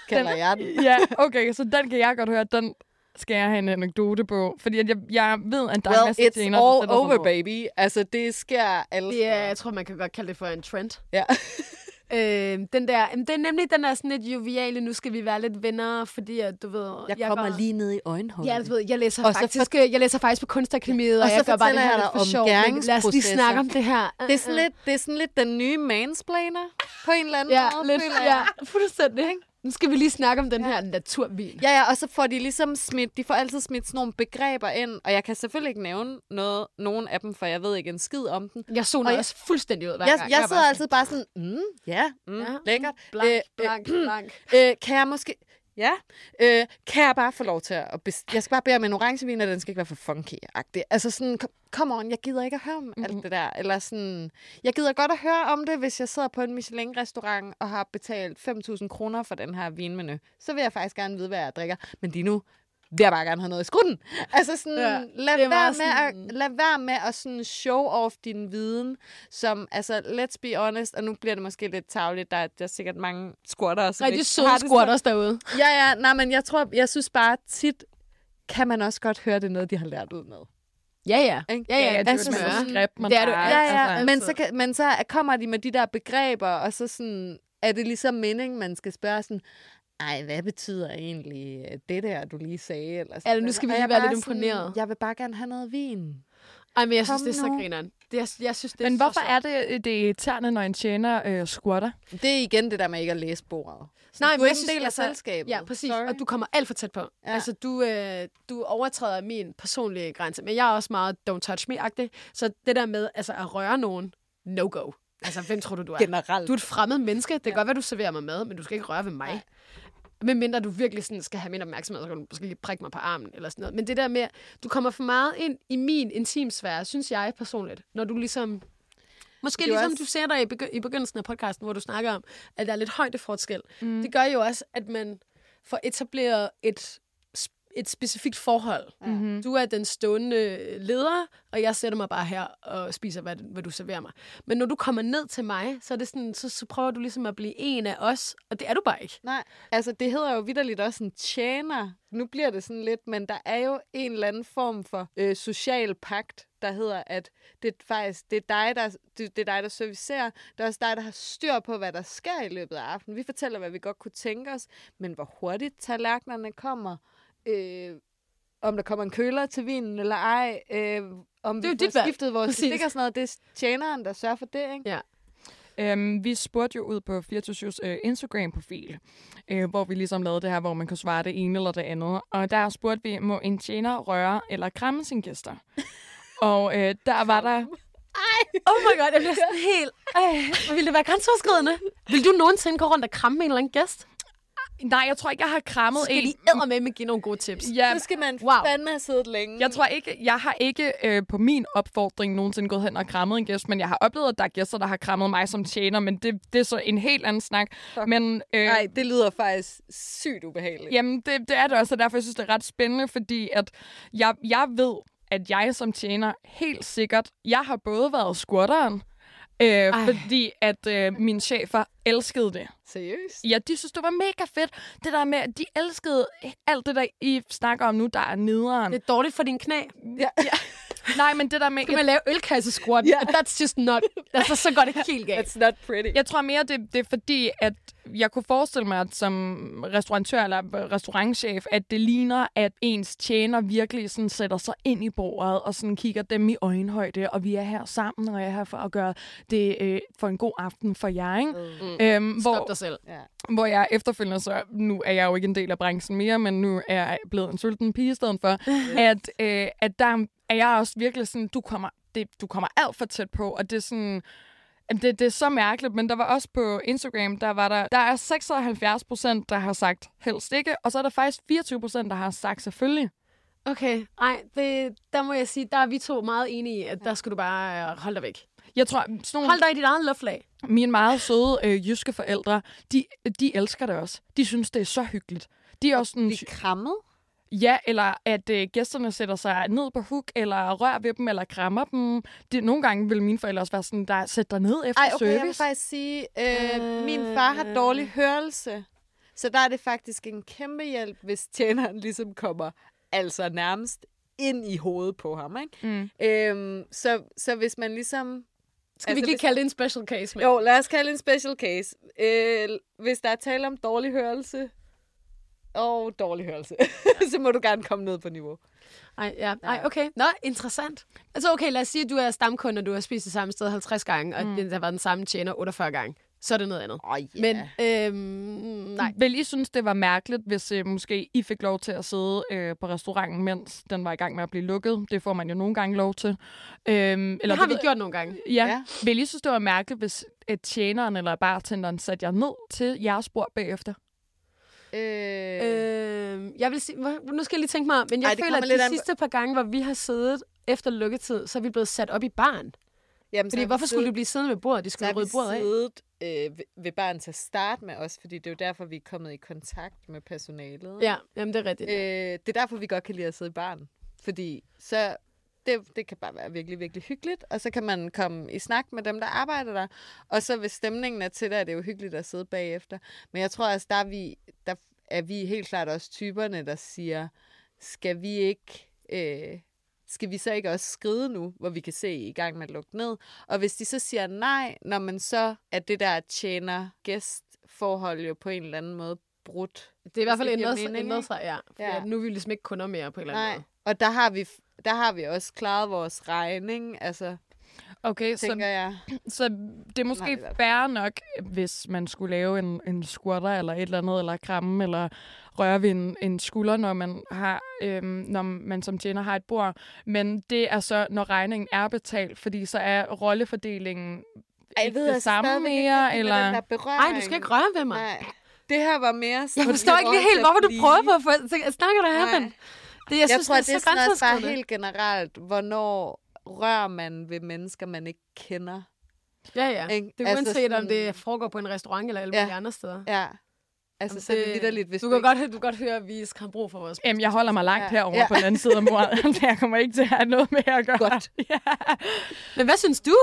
Kalder jeg den. ja, okay, så den kan jeg godt høre. Den skal jeg have en anekdote på. Fordi at jeg, jeg ved, at der er Well, masser it's af tjener, der all over, baby. Altså, det sker alle Det er, jeg tror, man kan godt kalde det for en trend. Ja. Øh, den der, det er nemlig den der sådan lidt joviale, nu skal vi være lidt venner, fordi at, du ved... Jeg kommer går, lige ned i øjenhøjde. Ja, du ved, jeg læser, Og så faktisk, jeg læser faktisk på kunstakademiet, og, Og så jeg gør bare det her jeg lidt for om sjov. Lad os lige snakke om det her. Det er, sådan lidt, det er sådan lidt den nye mansplainer, på en eller anden Ja, måde. lidt, jeg. ja, fuldstændig, ikke? Nu skal vi lige snakke om den her naturvin. Ja, ja, og så får de ligesom smidt, de får altid smidt sådan nogle begreber ind, og jeg kan selvfølgelig ikke nævne noget, nogen af dem, for jeg ved ikke en skid om den. Jeg zoner Og jeg- også fuldstændig ud hver Jeg, gang. jeg er sidder bare altid bare sådan, mm, ja, mm, Ja, ja, lækkert. Blank, Øh, blank, blank. Øh, kan jeg måske... Ja. Øh, kan jeg bare få lov til at... Best... Jeg skal bare bede om en orangevin, og den skal ikke være for funky-agtig. Altså sådan, come on, jeg gider ikke at høre om mm-hmm. alt det der. Eller sådan, jeg gider godt at høre om det, hvis jeg sidder på en Michelin-restaurant og har betalt 5.000 kroner for den her vinmenu. Så vil jeg faktisk gerne vide, hvad jeg drikker. Men lige nu vil jeg bare gerne have noget i skrutten. Altså sådan, Ja, lad, være meget med sådan- at, lad være med at sådan show off din viden, som, altså, let's be honest, og nu bliver det måske lidt tavligt, der, er- der er sikkert mange squatter, som Rigtig ikke søde sådan- squatters derude. Ja, ja, nej, men jeg tror, jeg synes bare tit, kan man også godt høre, det noget, de har lært ud med. Ja, ja. Ikke? Ja, ja, Ja, det det er smør. manuskript, man Det er du- Ja, ja, altså, men, så kan, men så kommer de med de der begreber, og så sådan, er det ligesom meningen, man skal spørge sådan, ej, hvad betyder egentlig øh, det der, du lige sagde? Eller sådan Ja, nu skal vi lige jeg være bare lidt sådan, imponeret. Jeg vil bare gerne have noget vin. Ej, men jeg synes, Kom det er så grineren. Det er, jeg synes, det er Men så hvorfor sjovt. er det, det er irriterende, når en tjener øh, squatter? Det er igen det der med ikke at læse bordet. Så Nej, du men er jeg ikke synes, en del af altså- selskabet. Ja, præcis. Sorry. Og du kommer alt for tæt på. Ja. Ja. Altså, du, øh, du overtræder min personlige grænse. Men jeg er også meget don't touch me-agtig. Så det der med altså, at røre nogen, no go. Altså, hvem tror du, du er? Generelt. Du er et fremmed menneske. Det kan ja. godt være, du serverer mig mad, men du skal ikke røre ved mig. Nej. Men mindre du virkelig sådan skal have min opmærksomhed, så kan du måske lige prikke mig på armen eller sådan noget. Men det der med, du kommer for meget ind i min intimsfære, synes jeg personligt, når du ligesom... Måske Det ligesom også- du ser dig i, begy- i begyndelsen af podcasten, hvor du snakker om, at der er lidt højdeforskel. Mm. Det gør jo også, at man får etableret et, et specifikt forhold. Mm-hmm. Du er den stående leder, og jeg sætter mig bare her og spiser, hvad, hvad du serverer mig. Men når du kommer ned til mig, så, er det sådan, så, så prøver du ligesom at blive en af os, og det er du bare ikke. Nej, altså det hedder jo vidderligt også en tjener. Nu bliver det sådan lidt, men der er jo en eller anden form for øh, social pagt, der hedder, at det er faktisk det er dig, der, det, det er dig, der servicerer. Det er også dig, der har styr på, hvad der sker i løbet af aftenen. Vi fortæller, hvad vi godt kunne tænke os, men hvor hurtigt tallerkenerne kommer, øh, om der kommer en køler til vinen eller ej, øh, om Det er vi jo får dit valg. skiftet vores Præcis. stik og sådan noget, det er tjeneren, der sørger for det, ikke? Ja. Øhm, vi spurgte jo ud på 24 øh, Instagram-profil, øh, hvor vi ligesom lavede det her, hvor man kunne svare det ene eller det andet. Og der spurgte vi, må en tjener røre eller kramme sine gæster? og øh, der var der... Oh my god, jeg bliver sådan helt... Ej, vil det være grænseoverskridende? Vil du nogensinde gå rundt og kramme en eller anden gæst? Nej, jeg tror ikke, jeg har krammet Skal en. de æder med med give nogle gode tips? Ja, Så skal man Wow. fandme have siddet længe. jeg tror ikke, jeg har ikke øh, på min opfordring nogensinde gået hen og krammet en gæst, men jeg har oplevet, at der er gæster, der har krammet mig som tjener, men det, det er så en helt anden snak. Men, øh, Nej, det lyder faktisk sygt ubehageligt. Jamen, det, det er det også, og derfor synes jeg, det er ret spændende, fordi at jeg, jeg ved, at jeg som tjener helt sikkert, jeg har både været squatteren, øh, fordi at øh, mine chefer elskede det. Seriøst? Ja, de synes, det var mega fedt. Det der med, at de elskede alt det, der I snakker om nu, der er nederen. Det er dårligt for din knæ. Ja. Nej, men det der med... Kan man lave ølkasse-squat? Ja. That's just not... Altså, så går det helt galt. That's not pretty. Jeg tror mere, det, det er fordi, at jeg kunne forestille mig, at som restaurantør eller restaurantchef, at det ligner, at ens tjener virkelig sådan sætter sig ind i bordet og sådan kigger dem i øjenhøjde, og vi er her sammen, og jeg er her for at gøre det øh, for en god aften for jer. Ikke? Mm. Øhm, Stop hvor, dig selv. Ja. hvor jeg efterfølgende så, nu er jeg jo ikke en del af branchen mere, men nu er jeg blevet en sulten pige i stedet for, at, øh, at der er jeg også virkelig sådan, du kommer, det, du kommer alt for tæt på, og det er sådan, Jamen, det, det er så mærkeligt, men der var også på Instagram, der var der, der er 76 procent, der har sagt helst ikke, og så er der faktisk 24 procent, der har sagt selvfølgelig. Okay, nej, det, der må jeg sige, der er vi to meget enige i, at der skal du bare øh, holde dig væk. Jeg tror, sådan nogle, Hold dig i dit eget luftlag. mine meget søde øh, jyske forældre, de, de elsker det også. De synes, det er så hyggeligt. De er også sådan, Blive krammet? Ja, eller at øh, gæsterne sætter sig ned på hook, eller rører ved dem, eller krammer dem. Det, nogle gange vil mine forældre også være sådan, der sæt dig ned efter Ej, okay, jeg vil service. faktisk sige, øh, min far har dårlig hørelse. Så der er det faktisk en kæmpe hjælp, hvis tjeneren ligesom kommer altså nærmest ind i hovedet på ham. Ikke? Mm. Øhm, så, så hvis man ligesom... Skal altså, vi ikke hvis- kalde det en special case? Med? Jo, lad os kalde det en special case. Øh, hvis der er tale om dårlig hørelse og dårlig hørelse, så må du gerne komme ned på niveau. Ej, ja. Ej, okay. Nå, interessant. Altså, okay, lad os sige, at du er stamkunde, og du har spist det samme sted 50 gange, og mm. det har været den samme tjener 48 gange. Så er det noget andet. Oh, yeah. Men, øhm, nej. Vil I synes, det var mærkeligt, hvis øh, måske I fik lov til at sidde øh, på restauranten, mens den var i gang med at blive lukket? Det får man jo nogle gange lov til. Øhm, Det har vi ved- gjort nogle gange. Ja. Ja. Vil I synes, det var mærkeligt, hvis et tjeneren eller bartenderen satte jer ned til jeres bord bagefter? Øh, Øh, jeg vil sige, nu skal jeg lige tænke mig om, men jeg Ej, føler, at de an sidste par gange, hvor vi har siddet efter lukketid, så er vi blevet sat op i baren. jamen, Fordi hvorfor skulle siddet- du blive siddende ved bordet? De skulle rydde bordet af. siddet øh, ved- ved barn til at starte med os, fordi det er jo derfor, vi er kommet i kontakt med personalet. Ja, jamen det er rigtigt. Øh, det er derfor, vi godt kan lide at sidde i barn. Fordi så det, det kan bare være virkelig, virkelig hyggeligt, og så kan man komme i snak med dem, der arbejder der. Og så hvis stemningen er til det, er det jo hyggeligt at sidde bagefter. Men jeg tror altså, der er vi, der er vi helt klart også typerne, der siger, skal vi ikke... Øh, skal vi så ikke også skride nu, hvor vi kan se I i gang med at lukke ned? Og hvis de så siger nej, når man så er det der tjener-gæst-forhold jo på en eller anden måde brudt. det er i hvert fald ændret, ændret sig, ja. Ja. ja. nu er vi ligesom ikke kunder mere på en eller anden Nej, måde. og der har vi der har vi også klaret vores regning, altså, Okay, tænker så, jeg. så det er Nej, måske fald. fair nok, hvis man skulle lave en, en squatter eller et eller andet, eller kramme, eller røre ved en, en skulder, når man har, øhm, når man som tjener har et bord. Men det er så, når regningen er betalt, fordi så er rollefordelingen ikke det samme stadigvæk ikke mere, eller... Nej, du skal ikke røre ved mig. Nej. Det her var mere sådan... Jeg forstår ikke helt, hvorfor du prøver på at få... Snakker der her, Nej. Det, jeg, Jeg, synes, tror, det det er er så sådan bare helt generelt, hvornår rører man ved mennesker, man ikke kender. Ja, ja. Ikke? Det er Altså uanset, om sådan- det foregår på en restaurant eller alle Ja. andre steder. Ja. Altså, så er det vidderligt, hvis du, kan ikke... godt, du kan godt høre, at vi skal have brug for vores... Jamen, jeg holder mig langt Ja. herover Ja. på den anden side af bordet. jeg kommer ikke til at have noget med at gøre. Godt. Ja. Men hvad synes du?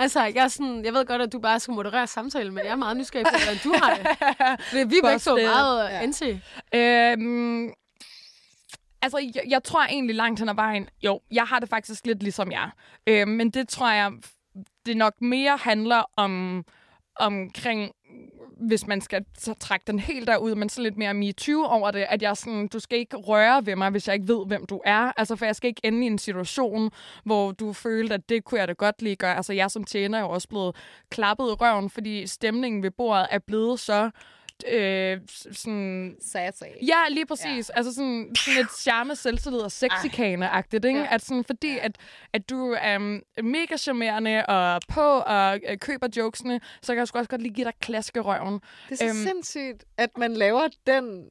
Altså, jeg, er sådan, jeg ved godt, at du bare skal moderere samtalen, men jeg er meget nysgerrig på, hvordan du har det. Fordi vi er begge Busted. meget anti. Øhm, altså, jeg, jeg tror egentlig langt hen ad vejen, jo, jeg har det faktisk lidt ligesom jer. Øh, men det tror jeg, det nok mere handler om omkring hvis man skal trække den helt derud, men så lidt mere MeToo over det, at jeg sådan, du skal ikke røre ved mig, hvis jeg ikke ved, hvem du er. Altså, for jeg skal ikke ende i en situation, hvor du følte, at det kunne jeg da godt lige gøre. Altså, jeg som tjener er jo også blevet klappet i røven, fordi stemningen ved bordet er blevet så øh, sådan Sassy. Ja, lige præcis. Ja. Altså sådan, sådan et charme, selvtillid og sexikane-agtigt, ikke? Ja. Ja. At sådan, fordi at, at du er um, mega charmerende og på og øh, køber jokesene, så kan jeg sgu også godt lige give dig klask i røven. Det er så øhm, sindssygt, at man laver den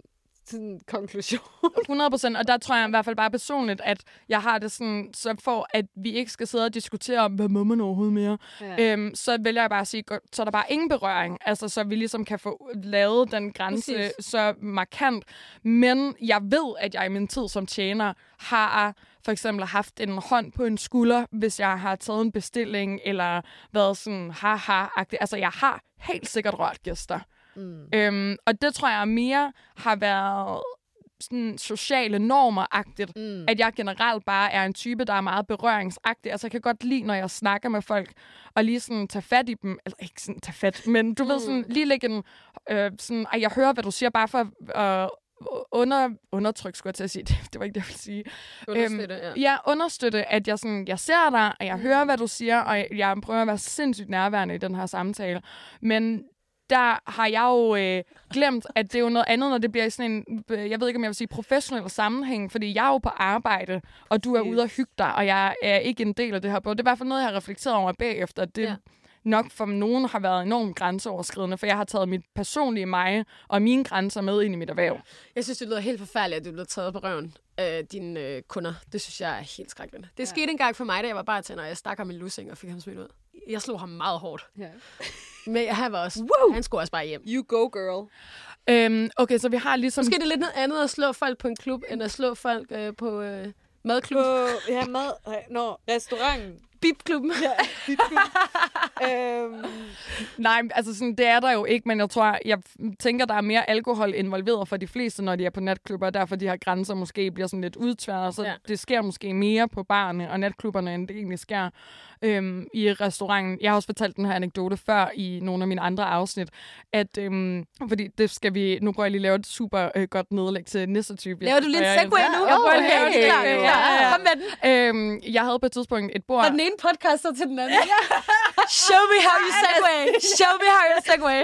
sådan, konklusion. 100 procent, og der tror jeg i hvert fald bare personligt, at jeg har det sådan, så for at vi ikke skal sidde og diskutere om, hvad må man overhovedet mere, Ja. øhm, så vælger jeg bare at sige, så er der bare ingen berøring, altså så vi ligesom kan få lavet den grænse Præcis. så markant. Men jeg ved, at jeg i min tid som tjener har for eksempel haft en hånd på en skulder, hvis jeg har taget en bestilling, eller været sådan haha-agtig. Altså jeg har helt sikkert rørt gæster. Mm. Øhm, og det tror jeg mere har været sådan sociale normer-agtigt, Mm. at jeg generelt bare er en type, der er meget berøringsagtig. Altså, jeg kan godt lide, når jeg snakker med folk, og lige sådan tage fat i dem. Eller ikke sådan tage fat, men du mm. ved sådan, lige lægge en... Øh, sådan, ej, jeg hører, hvad du siger, bare for at øh, under, undertryk, skulle jeg til at sige. Det, det var ikke det, jeg ville sige. Understøtte, ja. Ja, understøtte, at jeg, sådan, jeg ser dig, og jeg hører, hvad du siger, og jeg, jeg prøver at være sindssygt nærværende i den her samtale. Men der har jeg jo øh, glemt, at det er jo noget andet, når det bliver sådan en, øh, jeg ved ikke, om jeg vil sige professionel sammenhæng, fordi jeg er jo på arbejde, og du er Yes. ude og hygge dig, og jeg er ikke en del af det her. Det er i hvert fald noget, jeg har reflekteret over bagefter. at Det Ja. nok for nogen har været enormt grænseoverskridende, for jeg har taget mit personlige mig og mine grænser med ind i mit erhverv. Jeg synes, det lyder helt forfærdeligt, at du blev taget på røven af dine øh, kunder. Det synes jeg er helt skrækkeligt. Det ja. skete engang for mig, da jeg var bartender, og jeg stak ham en lussing og fik ham smidt ud. Jeg slog ham meget hårdt. Ja. Men han var også, Wow. han skulle også bare hjem. You go, girl. Øhm, okay, så vi har ligesom... Måske er det lidt noget andet at slå folk på en klub, end at slå folk øh, på øh, madklub. På, ja, mad. Nå, restauranten. Bipklubben. Ja, øhm, Nej, altså sådan, det er der jo ikke, men jeg tror, jeg tænker, der er mere alkohol involveret for de fleste, når de er på natklubber, derfor de her grænser måske bliver sådan lidt udtværet, så Ja. ja. det sker måske mere på barne og natklubberne, end det egentlig sker øhm, i restauranten. Jeg har også fortalt den her anekdote før i nogle af mine andre afsnit, at øhm, fordi det skal vi, nu prøver jeg lige at lave et super øh, godt nedlæg til næste type. Laver du lige en segway nu? Jeg prøver et klar, segway, klar. ja, ja. Kom med den. Øhm, jeg havde på et tidspunkt et bord... Den ene podcaster til den anden. Show me how you segue. Show me how you segue.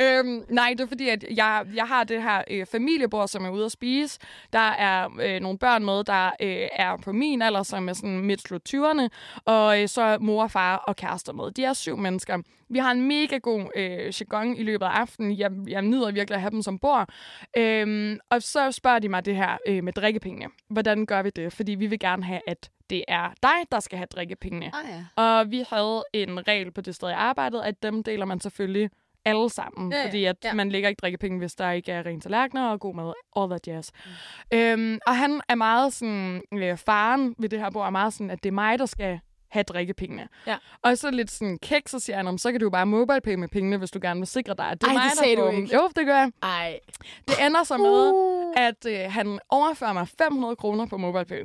øhm, nej, det er fordi, at jeg, jeg har det her øh, familiebord, som er ude at spise. Der er øh, nogle børn med, der øh, er på min alder, som er sådan midt slut 20'erne. Og øh, så mor, far og kærester med. De er syv mennesker. Vi har en mega god øh, jargon i løbet af aftenen. Jeg, jeg nyder virkelig at have dem som bord. Øhm, og så spørger de mig det her øh, med drikkepengene. Hvordan gør vi det? Fordi vi vil gerne have, at det er dig, der skal have drikkepengene. ah, ja. Og vi havde en regel på det sted, jeg arbejdede, at dem deler man selvfølgelig alle sammen. Ja, fordi at Ja. man lægger ikke drikkepenge, hvis der ikke er rent tallerkener og god mad. All that jazz. Mm. Øhm, og han er meget sådan, øh, faren ved det her bord er meget sådan, at det er mig, der skal have drikkepengene. Ja. Og så lidt sådan kæk, så siger han, "Om, så kan du jo bare mobile pay med pengene, hvis du gerne vil sikre dig, at det er Ej, mig, det der sagde du får dem." ikke. Jo, det gør jeg. Ej. Det ender så med, at øh, han overfører mig 500 kroner på MobilePay.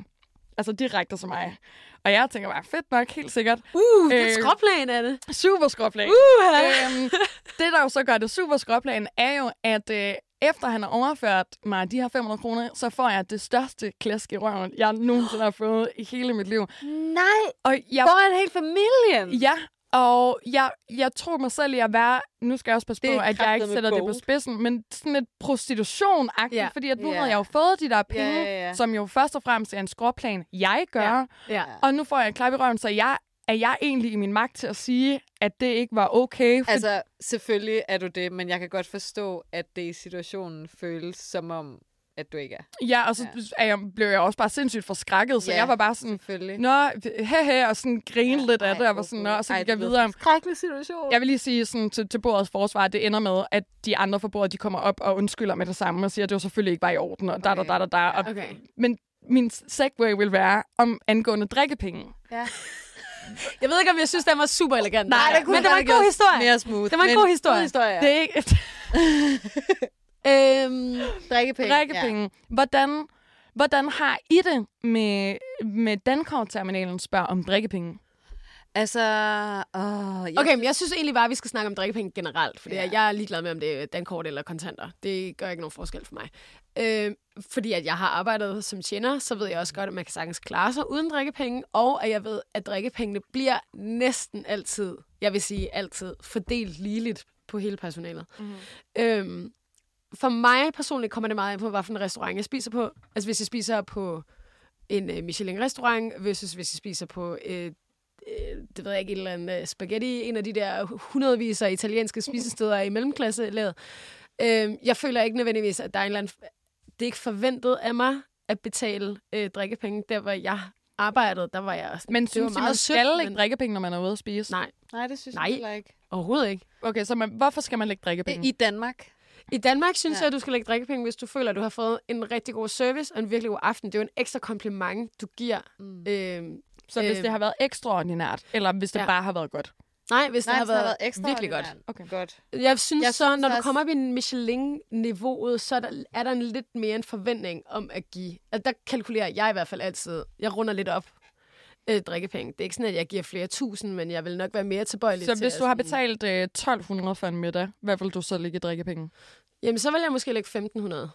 Altså direkte til mig. Og jeg tænker bare, fedt nok, helt sikkert. Uh, det er Øh, skråplan af det. Super skråplan. Uh, øhm, det, der jo så gør det super skråplan, er jo, at øh, efter han har overført mig de her 500 kroner, så får jeg det største klask i røven, jeg nogensinde har fået i hele mit liv. Nej, Og jeg, foran hele familien. ja, og jeg, jeg tror mig selv i at være, nu skal jeg også passe på, at jeg ikke sætter det på spidsen, men sådan et prostitution-agtigt, Ja. fordi at nu yeah. havde jeg jo fået de der penge, Ja, ja, ja. som jo først og fremmest er en skråplan, jeg gør, ja. Ja. og nu får jeg en klap i røven, så jeg er jeg egentlig i min magt til at sige, at det ikke var okay. For Altså, selvfølgelig er du det, men jeg kan godt forstå, at det i situationen føles som om, at du ikke er. Ja, og så ja. jeg, blev jeg også bare sindssygt forskrækket, så Ja, jeg var bare sådan, nå, he og sådan grine Ja, lidt af ej, det, og var sådan, nå, og så Ej, gik jeg det videre. Skrækkelig situation. Jeg vil lige sige sådan, til, til bordets forsvar, det ender med, at de andre fra bordet, de kommer op og undskylder med det samme, og siger, at det var selvfølgelig ikke bare i orden, og da, da, da, da, da. Og, Okay. Men min segway vil være om angående drikkepenge. Ja. Jeg ved ikke, om jeg synes, den var super elegant. Nej, det kunne Men det var en god historie. Mere smooth. Det var en men god historie. Historie. Det er ikke Øhm, Drikkepenge. drikkepenge. Hvordan, hvordan har I det med, med Dankort-terminalen spørger om drikkepenge? Altså, åh, jeg, okay, men jeg synes egentlig bare, at vi skal snakke om drikkepenge generelt. Fordi Ja. ja. jeg er ligeglad med, om det er dankort eller kontanter. Det gør ikke nogen forskel for mig. Øh, fordi at jeg har arbejdet som tjener, så ved jeg også godt, at man kan sagtens klare sig uden drikkepenge. Og at jeg ved, at drikkepengene bliver næsten altid, jeg vil sige altid, fordelt ligeligt på hele personalet. Mm-hmm. Øhm, for mig personligt kommer det meget ind på, hvilken restaurant jeg spiser på. Altså hvis jeg spiser på en øh, Michelin-restaurant, versus hvis jeg spiser på øh, øh, det ved jeg ikke, et eller andet spaghetti, en af de der hundredvis af italienske spisesteder i mellemklasse lavet. Øh, jeg føler ikke nødvendigvis, at der er en eller anden... Det er ikke forventet af mig at betale øh, drikkepenge. Der, hvor jeg arbejdede, der var jeg... Men det var synes I, meget man sødt, skal ikke men- drikkepenge, når man er ude at spise? Nej, Nej, det synes Nej. jeg heller ikke. overhovedet ikke. Okay, så man, hvorfor skal man lægge drikkepenge? I Danmark. I Danmark synes Ja. jeg, at du skal lægge drikkepenge, hvis du føler, at du har fået en rigtig god service og en virkelig god aften. Det er jo en ekstra kompliment, du giver. Mm. Øh, så hvis øh, det har været ekstraordinært, eller hvis det ja. bare har været godt? nej, hvis Nej, det har det har været, været ekstra virkelig godt. Okay. Godt. Jeg synes, Jeg så, synes når du også- kommer op i en Michelin-niveauet, så er der, er der en lidt mere en forventning om at give. Altså, der kalkulerer jeg i hvert fald altid. Jeg runder lidt op øh, drikkepenge. Det er ikke sådan, at jeg giver flere tusind, men jeg vil nok være mere tilbøjelig Så til hvis at du har sådan- betalt øh, 1200 for en middag, hvad vil du så lægge i drikkepenge? Jamen, så vil jeg måske lægge 1500.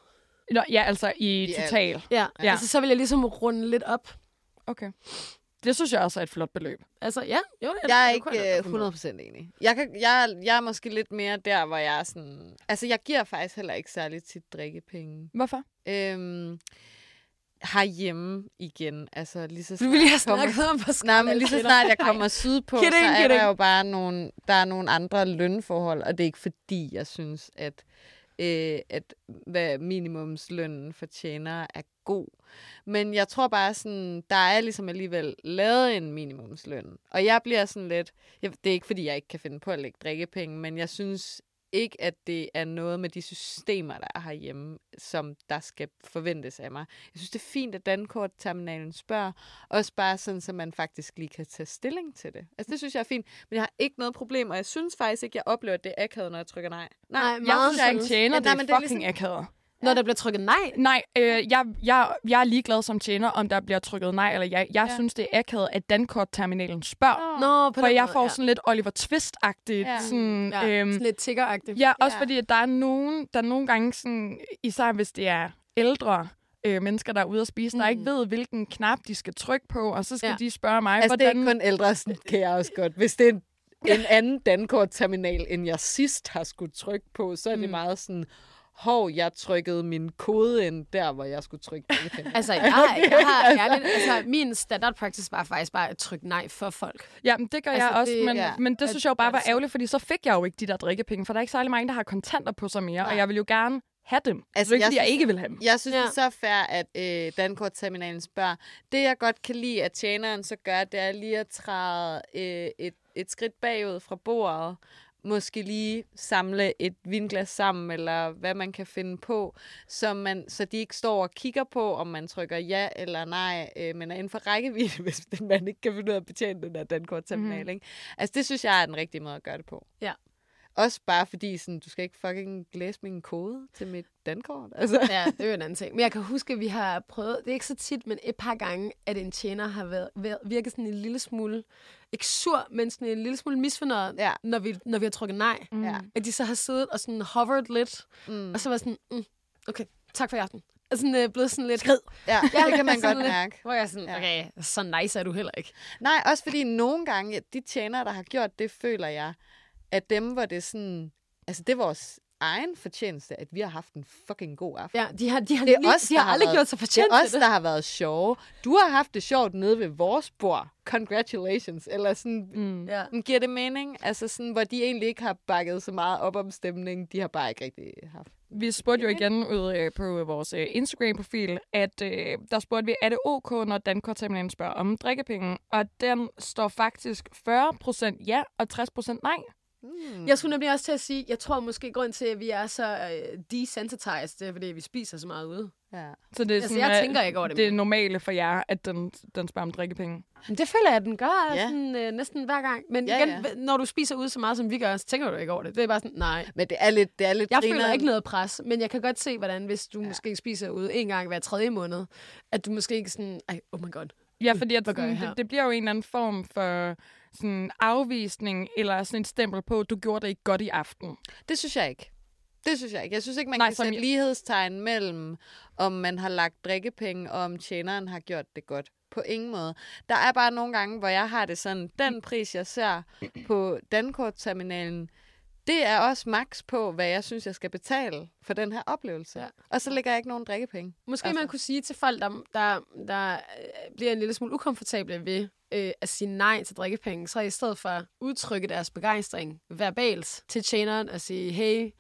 Nå, ja, altså i total. Ja, Ja. ja. Altså, så vil jeg ligesom runde lidt op. Okay. Det synes jeg også er et flot beløb. Altså, ja. Jo, ja, Jeg er ikke jeg øh. 100% enig. Jeg, kan, jeg, jeg er måske lidt mere der, hvor jeg er sådan... Altså, jeg giver faktisk heller ikke særlig tit drikkepenge. Hvorfor? Øhm, herhjemme igen. Altså lige så Du ville lige have kommer- snakket om på Nej, men lige så snart jeg kommer sydpå, så Kidding, er kidding. der jo bare nogle, der er nogle andre lønforhold, og det er ikke fordi, jeg synes, at, øh, at hvad minimumslønnen for tjenere er god. Men jeg tror bare sådan, der er ligesom alligevel lavet en minimumsløn. Og jeg bliver sådan lidt, jeg, det er ikke fordi, jeg ikke kan finde på at lægge drikkepenge, men jeg synes ikke, at det er noget med de systemer, der er herhjemme, som der skal forventes af mig. Jeg synes, det er fint, at Dankort-terminalen spørger, også bare sådan, så man faktisk lige kan tage stilling til det. Altså, det synes jeg er fint, men jeg har ikke noget problem, og jeg synes faktisk ikke, jeg oplever, at det er akavet, når jeg trykker nej. Nej, Jeg meget synes, jeg ikke tjener, Ja, nej, det er det er fucking ligesom- akavet. Når der bliver trykket nej. Nej, øh, jeg, jeg, jeg er ligeglad som tjener, om der bliver trykket nej eller ja. Jeg Ja. synes, det er akavet, at Dankort-terminalen spørger. Nå, på For jeg måde, får ja. sådan lidt Oliver Twist-agtigt. Ja. Sådan, Ja, øhm, sådan lidt tiggeragtigt. Ja, også Ja. fordi, at der er nogen, der nogle gange, sådan, især hvis det er ældre øh, mennesker, der er ude at spise, mm. der ikke ved, hvilken knap de skal trykke på, og så skal Ja. de spørge mig, Altså, det er hvordan... ikke kun ældre, sådan kan jeg også godt. Hvis det er en, en anden Dankort-terminal, end jeg sidst har skulle trykke på, så er det Mm. meget sådan, hov, jeg trykkede min kode ind der, hvor jeg skulle trykke. Altså, jeg, jeg har ærligt, altså, min standard practice var faktisk bare at trykke nej for folk. Ja, men det gør Altså, jeg også, det- men, ja. men det At- synes jeg jo bare var altså- ærgerligt, fordi så fik jeg jo ikke de der drikkepenge, for der er ikke særlig mange, der har kontanter på sig mere, Nej. og jeg vil jo gerne have dem. Altså, ikke, jeg fordi jeg synes- ikke vil have dem. Jeg synes, ja. det er så fair, at øh, Dankort-terminalen spørger. Det, jeg godt kan lide, at tjeneren så gør, det er lige at træde øh, et, et skridt bagud fra bordet. Måske lige samle et vinglas sammen, eller hvad man kan finde på, så, man, så de ikke står og kigger på, om man trykker ja eller nej, øh, men er inden for rækkevidde, hvis man ikke kan finde ud af at betjene den der Dankort-terminal. Mm. Ikke? Altså, det synes jeg er den rigtige måde at gøre det på. Ja. Også bare fordi, sådan, du skal ikke fucking læse min kode til mit dankort. Altså. Ja, det er jo en anden ting. Men jeg kan huske, at vi har prøvet, det er ikke så tit, men et par gange, at en tjener har været, været, virket sådan en lille smule, ikke sur, men sådan en lille smule misfornøjet, Ja. når, vi, når vi har trykket nej. Mm. Ja. At de så har siddet og sådan hovered lidt, Mm. og så var sådan, mm, okay, tak for i aften. Og sådan øh, blevet sådan lidt... Skrid. Ja, Ja, det kan man godt lidt. mærke. Hvor jeg er sådan, Ja. okay, så nice er du heller ikke. Nej, også fordi nogle gange, de tjenere, der har gjort det, føler jeg, at dem, hvor det er sådan... Altså, det er vores egen fortjeneste, at vi har haft en fucking god aften. Ja, de har, de har, Det er lige, os, de har har aldrig været- gjort sig Det fortjent er til os, det. der har været sjove. Du har haft det sjovt nede ved vores bord. Congratulations. Eller sådan, Mm. Ja. mm. giver det mening? Altså sådan, hvor de egentlig ikke har bakket så meget op om stemningen. De har bare ikke rigtig haft. Vi spurgte jo igen ud øh, på vores øh, Instagram-profil, at øh, der spurgte vi, er det ok, når Dankort-terminalen spørger om drikkepenge? Og den står faktisk 40% ja og 60% nej. Mm. Jeg skulle nemlig også til at sige, jeg tror måske grund til, at vi er så øh, desensitized, det er, fordi vi spiser så meget ude. Ja. Så det er Altså, sådan, jeg at tænker ikke over det Det er normale for jer, at den, den spørger om drikkepenge. Men det føler jeg, at den gør Ja. sådan, øh, næsten hver gang. Men Ja, igen, ja. når du spiser ude så meget, som vi gør, så tænker du ikke over det. Det er bare sådan, nej. Men det er lidt, det er lidt Jeg føler grineren. ikke noget pres, men jeg kan godt se, hvordan hvis du ja. måske spiser ude en gang hver tredje måned, at du måske ikke sådan, ej, oh my god. Ja, fordi at sådan, det, det bliver jo en eller anden form for sådan afvisning, eller sådan et stempel på, at du gjorde det ikke godt i aften. Det synes jeg ikke. Det synes jeg ikke. Jeg synes ikke, man Nej, kan sætte jeg- lighedstegn mellem, om man har lagt drikkepenge, og om tjeneren har gjort det godt. På ingen måde. Der er bare nogle gange, hvor jeg har det sådan, den pris, jeg ser på Dankort-terminalen, det er også max på, hvad jeg synes, jeg skal betale for den her oplevelse. Ja. Og så lægger jeg ikke nogen drikkepenge. Måske Altså. man kunne sige til folk, der, der, der bliver en lille smule ukomfortable ved øh, at sige nej til drikkepenge, så i stedet for at udtrykke deres begejstring verbalt til tjeneren og sige, hey,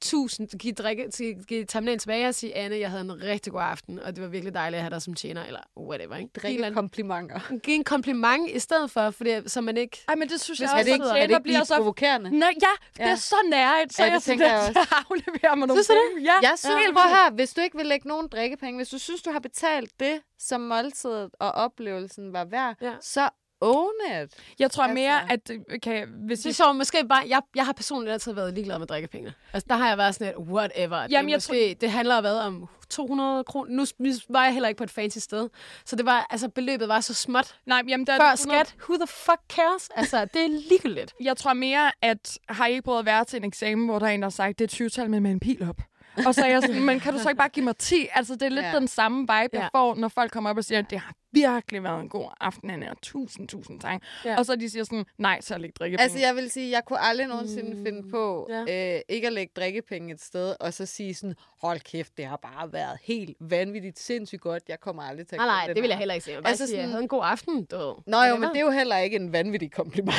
tusind, giv, drikke, til, giv terminalen tilbage og sige, Anne, jeg havde en rigtig god aften, og det var virkelig dejligt at have dig som tjener, eller whatever. Ikke? En Drikke anden- komplimenter. giv en kompliment i stedet for, fordi, så man ikke... Ej, men det synes Hvis jeg også, ikke- at er Er det ikke bliver så... provokerende? Nå, ja, det Ja. er så nærigt, så Ja, jeg det sådan tænker jeg afleverer mig nogle Synes det? penge. Ja. Jeg synes, Helt prøv vildt. her, hvis du ikke vil lægge nogen drikkepenge, hvis du synes, du har betalt det, som måltidet og oplevelsen var værd, Ja. så own it. Jeg tror Altså. mere, at kan, hvis Det er sjovt, måske bare, jeg, jeg har personligt altid været ligeglad med drikkepenge. Altså, der har jeg været sådan et, whatever. Jamen, det, jeg måske, det handler hvad om 200 kroner. Nu var jeg heller ikke på et fancy sted. Så det var, altså, beløbet var så småt. Nej, jamen, der er Før 100 skat, who the fuck cares? Altså, det er ligegyldigt. Jeg tror mere, at har I ikke prøvet at være til en eksamen, hvor der er en, der har sagt, det er et 20-tal med, med en pil op? Og så er jeg sådan, men kan du så ikke bare give mig 10? Altså, det er lidt Ja. den samme vibe, jeg Ja. får, når folk kommer op og siger, at det har virkelig været en god aften, Anna, og tusind, tusind tak. Ja. Og så de siger sådan, nej, så læg drikkepenge. Altså, jeg vil sige, jeg kunne aldrig nogensinde mm, finde på ja. øh, ikke at lægge drikkepenge et sted, og så sige sådan, hold kæft, det har bare været helt vanvittigt sindssygt godt. Jeg kommer aldrig til at Nej, nej, det vil her." jeg heller ikke sige. Jeg Altså sige, jeg sådan- havde en god aften, du. ved. Nå jo, men det er jo heller ikke en vanvittig kompliment.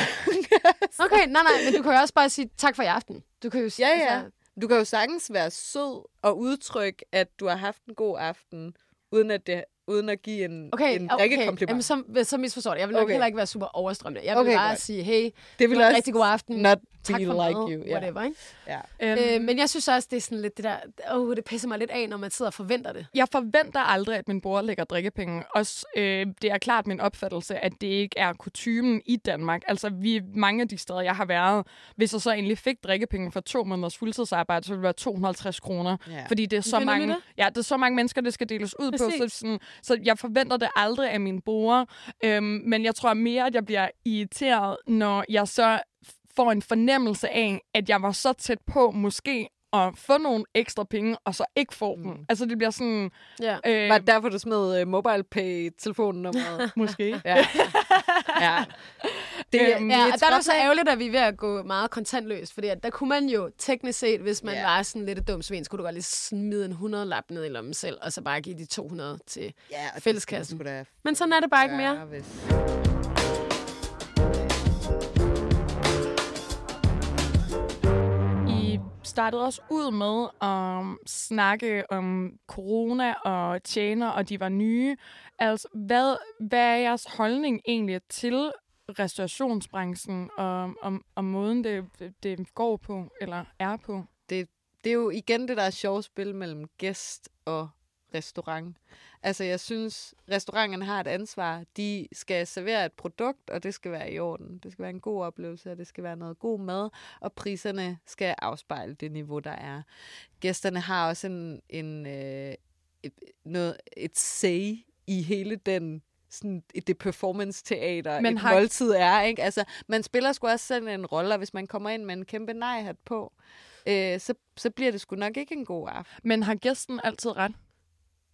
Okay, nej, nej, men du kan jo også bare sige tak for i aften. Du kan jo sige, ja, ja. Altså, Du kan jo sagtens være sød og udtrykke, at du har haft en god aften, uden at, det, uden at give en, Okay, en okay. drikkekompliment. Jamen, så, så misforstår det. Jeg vil nok Okay. heller ikke være super overstrømmende. Jeg vil Okay, bare godt. sige, hey, det vil var en også rigtig god aften. Not tak for like mad, you. Whatever, ikke? Ja. Øhm, Øh, men jeg synes også, det er sådan lidt det der, åh, det pisser mig lidt af, når man sidder og forventer det. Jeg forventer aldrig, at min bror lægger drikkepenge. Også, øh, det er klart min opfattelse, at det ikke er kutumen i Danmark. Altså, vi, mange af de steder, jeg har været, hvis jeg så egentlig fik drikkepenge for to måneders fuldtidsarbejde, så ville det være 250 kroner. Ja. Fordi det er så mange, det. ja, det er så mange mennesker, det skal deles ud på. Så, Præcis. sådan, så jeg forventer det aldrig af min bror. Øhm, men jeg tror mere, at jeg bliver irriteret, når jeg så får en fornemmelse af, at jeg var så tæt på måske at få nogle ekstra penge, og så ikke få mm. dem. Altså, det bliver sådan... Ja. Øh, Var det derfor, du smed uh, MobilePay-telefonnummeret? Måske. ja. ja. Det, Øhm, Ja, det og der er det så ærgerligt, at vi er ved at gå meget kontantløst, fordi at der kunne man jo teknisk set, hvis man Ja. yeah. var sådan lidt et dumt svin, så kunne du godt lige smide en 100-lap ned i lommen selv, og så bare give de 200 til. Ja, det skal fælleskassen. Men sådan er det bare ikke mere. gøre, Hvis... startede også ud med at snakke om corona og tjener, og de var nye. Altså, hvad, hvad er jeres holdning egentlig til restaurationsbranchen og, og, og måden, det, det går på, eller er på? det det er jo igen det der sjove spil mellem gæst og restaurant. Altså, jeg synes, restauranterne har et ansvar. De skal servere et produkt, og det skal være i orden. Det skal være en god oplevelse, og det skal være noget god mad, og priserne skal afspejle det niveau, der er. Gæsterne har også en, en, øh, et, noget, et say i hele den sådan, det performance-teater, Men et har- måltid er. Ikke? Altså, man spiller sgu også sådan en rolle, og hvis man kommer ind med en kæmpe nej-hat på, øh, så, så bliver det sgu nok ikke en god aften. Men har gæsten altid ret?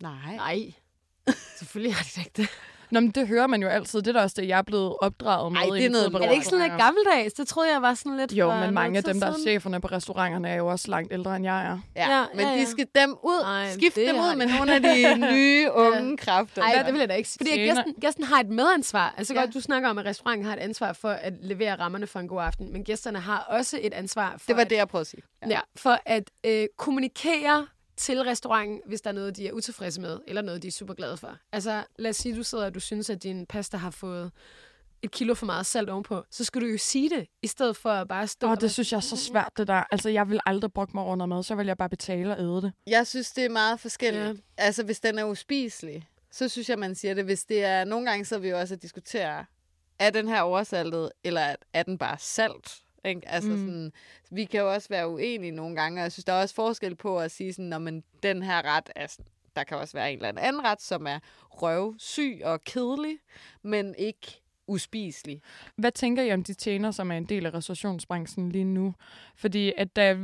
Nej. Nej. Selvfølgelig har de da ikke det. Nå, men det hører man jo altid. Det er da også det, jeg er blevet opdraget med. Ej, det er noget. Er det ikke sådan lidt gammeldags? Det troede jeg var sådan lidt Jo, men mange af dem, der er cheferne på restauranterne, er jo også langt ældre, end jeg er. Ja, Ja, ja, men ja, ja, ja. de skal dem ud, det dem ud med nogle af de nye, unge kræfter. Nej, Ja. det vil jeg da ikke sige. Fordi gæsten, gæsten har et medansvar. Altså Ja. godt, du snakker om, at restauranten har et ansvar for at levere rammerne for en god aften, men gæsterne har også et ansvar for, Det var at, det, jeg prøvede at sige. ja. Ja, for at øh, kommunikere til restauranten, hvis der er noget, de er utilfredse med, eller noget, de er super glade for. Altså, lad os sige, du sidder og du synes, at din pasta har fået et kilo for meget salt ovenpå, så skal du jo sige det, i stedet for at bare stå Åh, og det synes jeg er så svært, det der. Altså, jeg vil aldrig bruge mig over noget mad, så vil jeg bare betale og æde det. Jeg synes, det er meget forskelligt. Ja. Altså, hvis den er uspiselig, så synes jeg, man siger det. Hvis det er... Nogle gange så vi jo også at diskutere, er den her oversaltet, eller er- er den bare salt? Ikke? Altså, mm. sådan, vi kan jo også være uenige nogle gange, og jeg synes, der er også forskel på at sige sådan, når man den her ret er sådan, der kan også være en eller anden ret, som er røvsyg og kedelig, men ikke uspiselig. Hvad tænker I om de tjener, som er en del af restaurationsbranchen lige nu? Fordi at da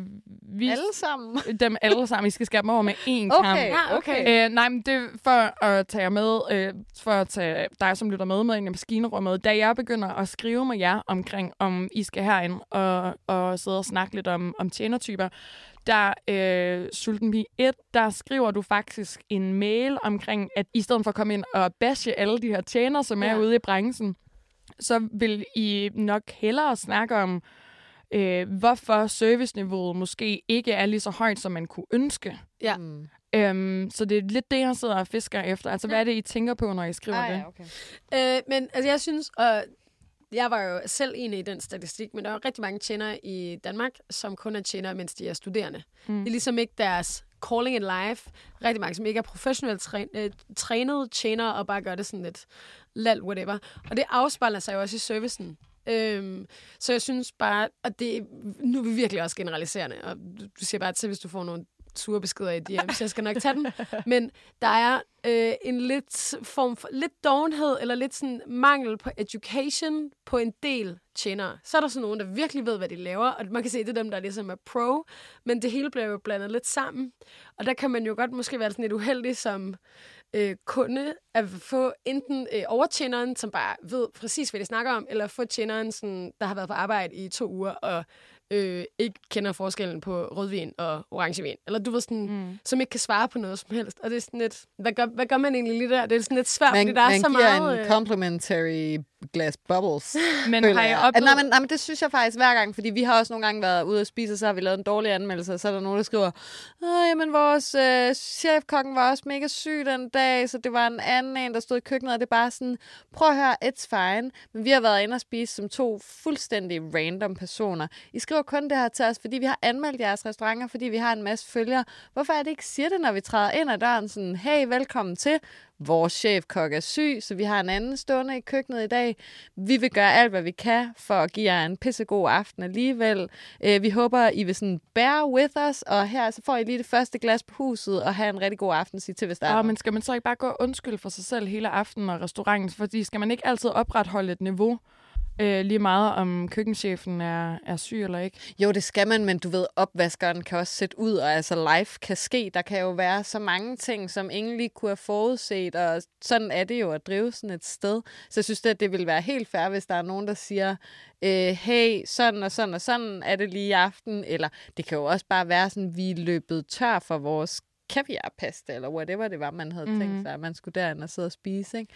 vi... Alle sammen. Dem alle sammen. I skal skære dem over med én Okay, kamp. Ja, okay. Øh, nej, men det er for at tage med, øh, for at tage dig, som lytter med, med ind i maskinrummet. Da jeg begynder at skrive med jer omkring, om I skal herind og, og sidde og snakke lidt om, om tjenertyper, der øh, Sulten Pige 1, der skriver du faktisk en mail omkring, at i stedet for at komme ind og bashe alle de her tjener, som er Ja. ude i branchen, så vil I nok hellere snakke om, øh, hvorfor serviceniveauet måske ikke er lige så højt, som man kunne ønske. Ja. Mm. Øhm, så det er lidt det, jeg sidder og fisker efter. Altså, hvad er det, I tænker på, når I skriver Ah, det? ja, okay. Øh, men altså, jeg synes, og jeg var jo selv enig i den statistik, men der er jo rigtig mange tjenere i Danmark, som kun er tjenere, mens de er studerende. Mm. Det er ligesom ikke deres calling in life. Rigtig mange, som ikke er professionelt træ, øh, trænet tjener og bare gør det sådan lidt lal, whatever. Og det afspejler sig jo også i servicen. Øhm, så jeg synes bare, at det, nu er vi virkelig også generaliserende, og du, du siger bare til, hvis du får nogle sure beskeder i DM, så jeg skal nok tage den. Men der er øh, en lidt form for, lidt dovenhed, eller lidt sådan mangel på education på en del tjenere. Så er der sådan nogen, der virkelig ved, hvad de laver, og man kan se, det er dem, der ligesom er pro, men det hele bliver jo blandet lidt sammen. Og der kan man jo godt måske være sådan lidt uheldig som øh, kunde at få enten øh, overtjeneren, som bare ved præcis, hvad de snakker om, eller få tjeneren, sådan, der har været på arbejde i to uger, og øh, ikke kender forskellen på rødvin og orangevin. Eller du ved sådan, mm. som ikke kan svare på noget som helst. Og det er sådan lidt, hvad gør, hvad gør man egentlig lige der? Det er sådan lidt svært, Man, fordi der er man så giver meget... en øh, complimentary glas bubbles. Men har jeg. oplevet... Nej, men, nej, men det synes jeg faktisk hver gang, fordi vi har også nogle gange været ude at spise, og så har vi lavet en dårlig anmeldelse, og så er der nogen, der skriver, Åh, men vores øh, chefkokken var også mega syg den dag, så det var en anden en, der stod i køkkenet, og det er bare sådan, prøv at høre, it's fine, men vi har været inde og spise som to fuldstændig random personer. I skriver kun det her til os, fordi vi har anmeldt jeres restauranter, fordi vi har en masse følgere. Hvorfor er det ikke siger det, når vi træder ind ad døren, sådan, hey, velkommen til, vores chefkok er syg, så vi har en anden stående i køkkenet i dag. Vi vil gøre alt, hvad vi kan for at give jer en pissegod aften alligevel. Øh, vi håber, I vil sådan bear with us, og her så får I lige det første glas på huset, og have en rigtig god aften, sig til, hvis der er men skal man så ikke bare gå undskyld for sig selv hele aftenen og restauranten? Fordi skal man ikke altid opretholde et niveau, øh, lige meget om køkkenchefen er, er syg eller ikke? Jo, det skal man, men du ved, opvaskeren kan også sætte ud, og altså life kan ske. Der kan jo være så mange ting, som ingen lige kunne have forudset, og sådan er det jo at drive sådan et sted. Så jeg synes, at det vil være helt fair, hvis der er nogen, der siger, øh, hey, sådan og sådan og sådan er det lige i aften, eller det kan jo også bare være sådan, vi er løbet tør for vores kaviarpasta, eller whatever det var, man havde mm-hmm. tænkt sig, at man skulle derind og sidde og spise. Ikke?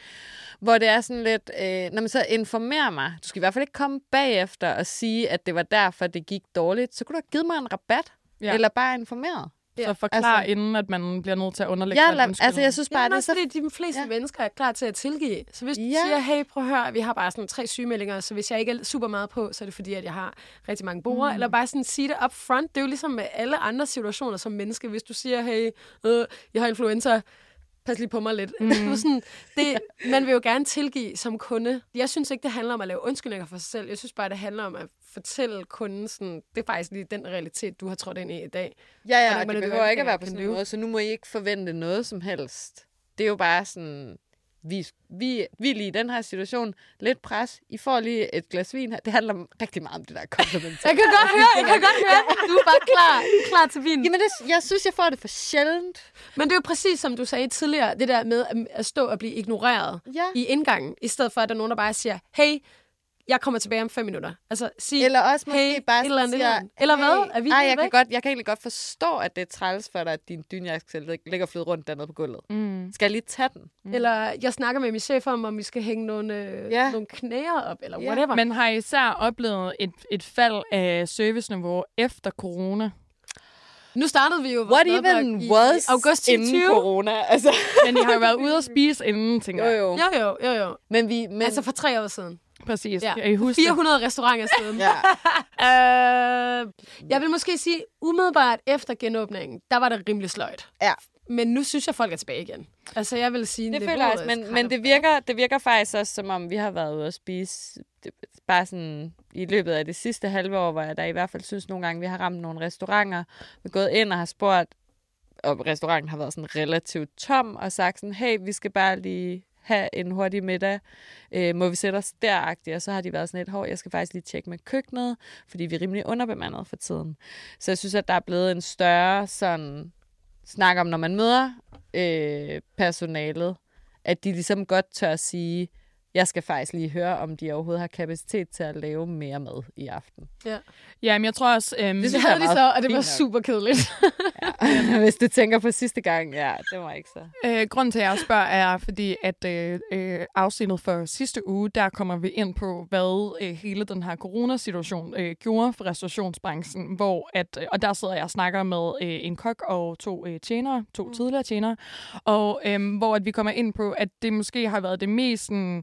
Hvor det er sådan lidt, øh, når man så informerer mig, du skal i hvert fald ikke komme bagefter og sige, at det var derfor, det gik dårligt, så kunne du have givet mig en rabat, ja. eller bare informeret. Så forklar altså- inden, at man bliver nødt til at underlægge Ja, sig en la- undskyldning. altså jeg synes bare, Jamen det er så... fordi de fleste Ja. ja. mennesker er klar til at tilgive. Så hvis du Ja. siger, hey, prøv at høre, vi har bare sådan tre sygemeldinger, så hvis jeg ikke er super meget på, så er det fordi, at jeg har rigtig mange borer. Mm. Eller bare sådan sige det up front. Det er jo ligesom med alle andre situationer som menneske. Hvis du siger, hey, øh, jeg har influenza, pas lige på mig lidt. Mm. sådan, det, man vil jo gerne tilgive som kunde. Jeg synes ikke, det handler om at lave undskyldninger for sig selv. Jeg synes bare, det handler om at fortælle kunden, sådan, det er faktisk lige den realitet, du har trådt ind i i dag. Ja, ja, og må det det behøver ikke at være på sådan en måde, så nu må I ikke forvente noget som helst. Det er jo bare sådan, vi, vi, vi er lige i den her situation, lidt pres, I får lige et glas vin her. Det handler rigtig meget om det der kompliment. Jeg kan godt høre, jeg kan godt høre, du er bare klar, klar til vinen. Jamen, det, jeg synes, jeg får det for sjældent. Men det er jo præcis som du sagde tidligere, det der med at- at stå og blive ignoreret Ja. i indgangen, i stedet for at der er nogen, der bare siger, hey, jeg kommer tilbage om fem minutter. Altså, sig, Eller også måske hey, bare et eller andet, siger, eller andet. Eller hvad? Er vi ej, jeg kan, væk? godt, jeg kan egentlig godt forstå, at det er træls for dig, at din dynjakke ligger og flyder rundt dernede på gulvet. Mm. Skal jeg lige tage den? Mm. Eller jeg snakker med min chef om, om vi skal hænge nogle, øh, Ja. nogle knæer op, eller Ja. whatever. Men har I især oplevet et, et fald af serviceniveau efter corona? nu startede vi jo What even i was august inden 2020. corona? Altså, Men I har jo været ude at spise inden, tænker jo, jeg. jo. Jo, jo, jo, jo. Men vi... Men, Altså for tre år siden. Præcis. Ja. Kan I huske det? 400 restauranter siden. ja. Øh, jeg vil måske sige, umiddelbart efter genåbningen, der var det rimelig sløjt. Ja. Men nu synes jeg, folk er tilbage igen. Altså, jeg vil sige... Det niveauet føler jeg også, men, men det, virker, det virker faktisk også, som om vi har været ude at spise det, bare sådan i løbet af det sidste halve år, hvor jeg da i hvert fald synes nogle gange, vi har ramt nogle restauranter. Vi er gået ind og har spurgt, og restauranten har været sådan relativt tom, og sagt sådan, hey, vi skal bare lige have en hurtig middag. Øh, må vi sætte os deragtigt? Og så har de været sådan lidt hård. Jeg skal faktisk lige tjekke med køkkenet, fordi vi er rimelig underbemandet for tiden. Så jeg synes, at der er blevet en større sådan snak om, når man møder øh, personalet, at de ligesom godt tør at sige, jeg skal faktisk lige høre, om de overhovedet har kapacitet til at lave mere mad i aften. Ja. Ja, men jeg tror også... Øhm, Det Det synes jeg de så, og det var super kedeligt. Ja. Hvis du tænker på sidste gang, ja, det var ikke så. Øh, grunden til, at jeg spørger, er, fordi at øh, øh, afsnittet for sidste uge, der kommer vi ind på, hvad øh, hele den her coronasituation øh, gjorde for restaurationsbranchen, hvor at, øh, og der sidder jeg og snakker med øh, en kok og to øh, tjenere, to mm. tidligere tjenere, og øh, hvor at vi kommer ind på, at det måske har været det mest sådan,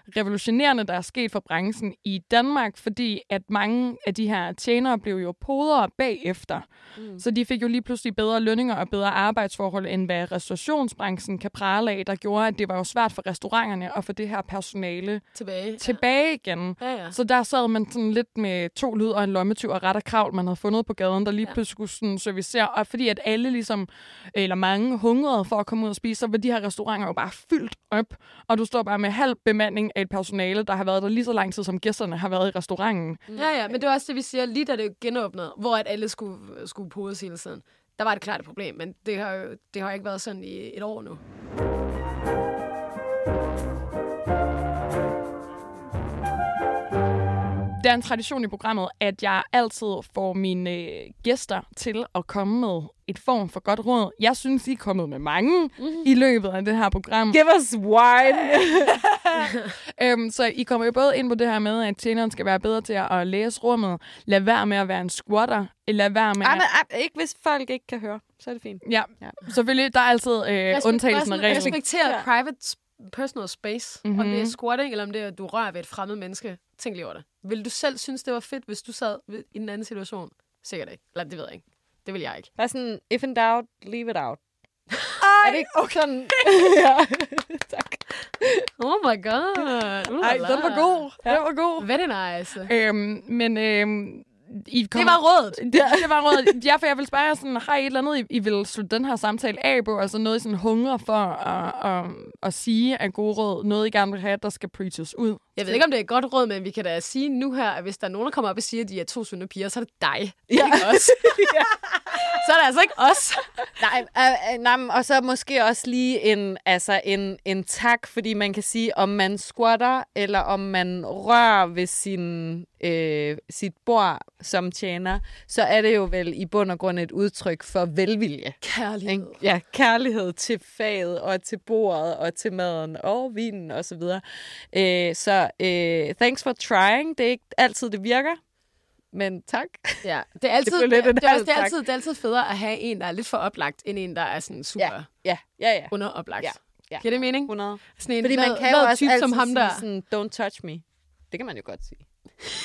revolutionerende, der er sket for branchen i Danmark, fordi at mange af de her tjenere blev jo podere bagefter. Mm. Så de fik jo lige pludselig bedre lønninger og bedre arbejdsforhold, end hvad restaurationsbranchen kan prale af, der gjorde, at det var jo svært for restauranterne at få det her personale Tilbage. tilbage igen. Ja, ja. Så der sad man sådan lidt med to lyd og en lommetyv og ret og kravl, man havde fundet på gaden, der lige Ja. pludselig skulle sådan servicere. Og fordi at alle ligesom, eller mange hungrede for at komme ud og spise, så var de her restauranter jo bare fyldt op. Og du står bare med halv bemanding af et personale, der har været der lige så lang tid, som gæsterne har været i restauranten. Mm. Ja, ja, men det var også det, vi siger, lige da det genåbnede, hvor at alle skulle, skulle podes hele tiden. Der var det klart et problem, men det har jo det har ikke været sådan i et år nu. Det er en tradition i programmet, at jeg altid får mine øh, gæster til at komme med et form for godt råd. Jeg synes, I er kommet med mange mm-hmm. i løbet af det her program. Give us wine. Øhm, så I kommer jo både ind på det her med, at tjeneren skal være bedre til at læse rummet. Lad være med at være en squatter. Lad være med... Ej, men, ej, ikke hvis folk ikke kan høre, så er det fint. Ja, Ja. selvfølgelig. Der er altid øh, undtagelsen af reglen. Respektere Ja. private personal space. Mm-hmm. Om Mhm. det er squatting, eller om det er, at du rører ved et fremmed menneske. Tænk lige over det. Vil du selv synes, det var fedt, hvis du sad i en anden situation? Sikkert ikke. Eller det ved jeg ikke. Det vil jeg ikke. Bare sådan, if in doubt, leave it out. Ej, er det ikke okay. sådan? ja, tak. Oh my god. Ej, den var god. Den var god. Very nice. Øhm, men øhm, I kom... Det var rådet. Det, det var rådet. Ja, for jeg vil spørge jer sådan, har I et eller andet, I, I vil slutte den her samtale af på? Altså noget, I sådan hunger for at, at, at sige af gode råd? Noget, I gerne vil have, der skal preaches ud? Jeg ved ikke, om det er et godt råd, men vi kan da sige nu her, at hvis der er nogen, der kommer op og siger, at de er to sunde piger, så er det dig. Ja. Ikke os. så er det altså ikke os. Nej, øh, øh, nej, og så måske også lige en, altså en, en tak, fordi man kan sige, om man squatter, eller om man rører ved sin, øh, sit bord som tjener, så er det jo vel i bund og grund et udtryk for velvilje. Kærlighed. Ikke? Ja, kærlighed til faget, og til bordet, og til maden, og vinen, og så videre. Øh, så øh, thanks for trying. Det er ikke altid, det virker, men tak. Ja, det er altid, lidt en det, er, det, er altid, det er altid federe at have en, der er lidt for oplagt, end en, der er sådan super Ja, ja, ja, ja. underoplagt. Ja, ja. Giver det mening? 100. Sådan en Fordi man lad- kan jo lad også type som ham der. sådan, don't touch me. Det kan man jo godt sige.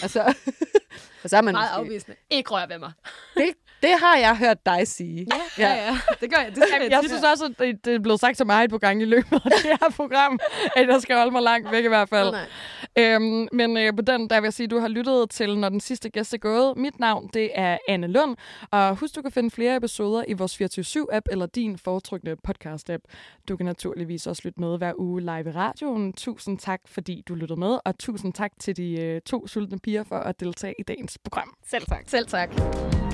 Og så, og så er man Meget måske, afvisende. Ikke rør ved mig. det, det har jeg hørt dig sige. Ja, ja. ja. Det gør jeg. Det skal jeg, Jeg synes også, at det, det er blevet sagt til mig et par gange i løbet af det her program, at jeg skal holde mig langt væk i hvert fald. Nej, Øhm, men øh, på den, der vil jeg sige, at du har lyttet til, når den sidste gæst er gået. Mit navn, det er Anne Lund. Og husk, du kan finde flere episoder i vores 24-7-app eller din foretrukne podcast-app. Du kan naturligvis også lytte med hver uge live i radioen. Tusind tak, fordi du lyttede med, og tusind tak til de øh, to sultne piger for at deltage i dagens program. Selv tak. Selv tak.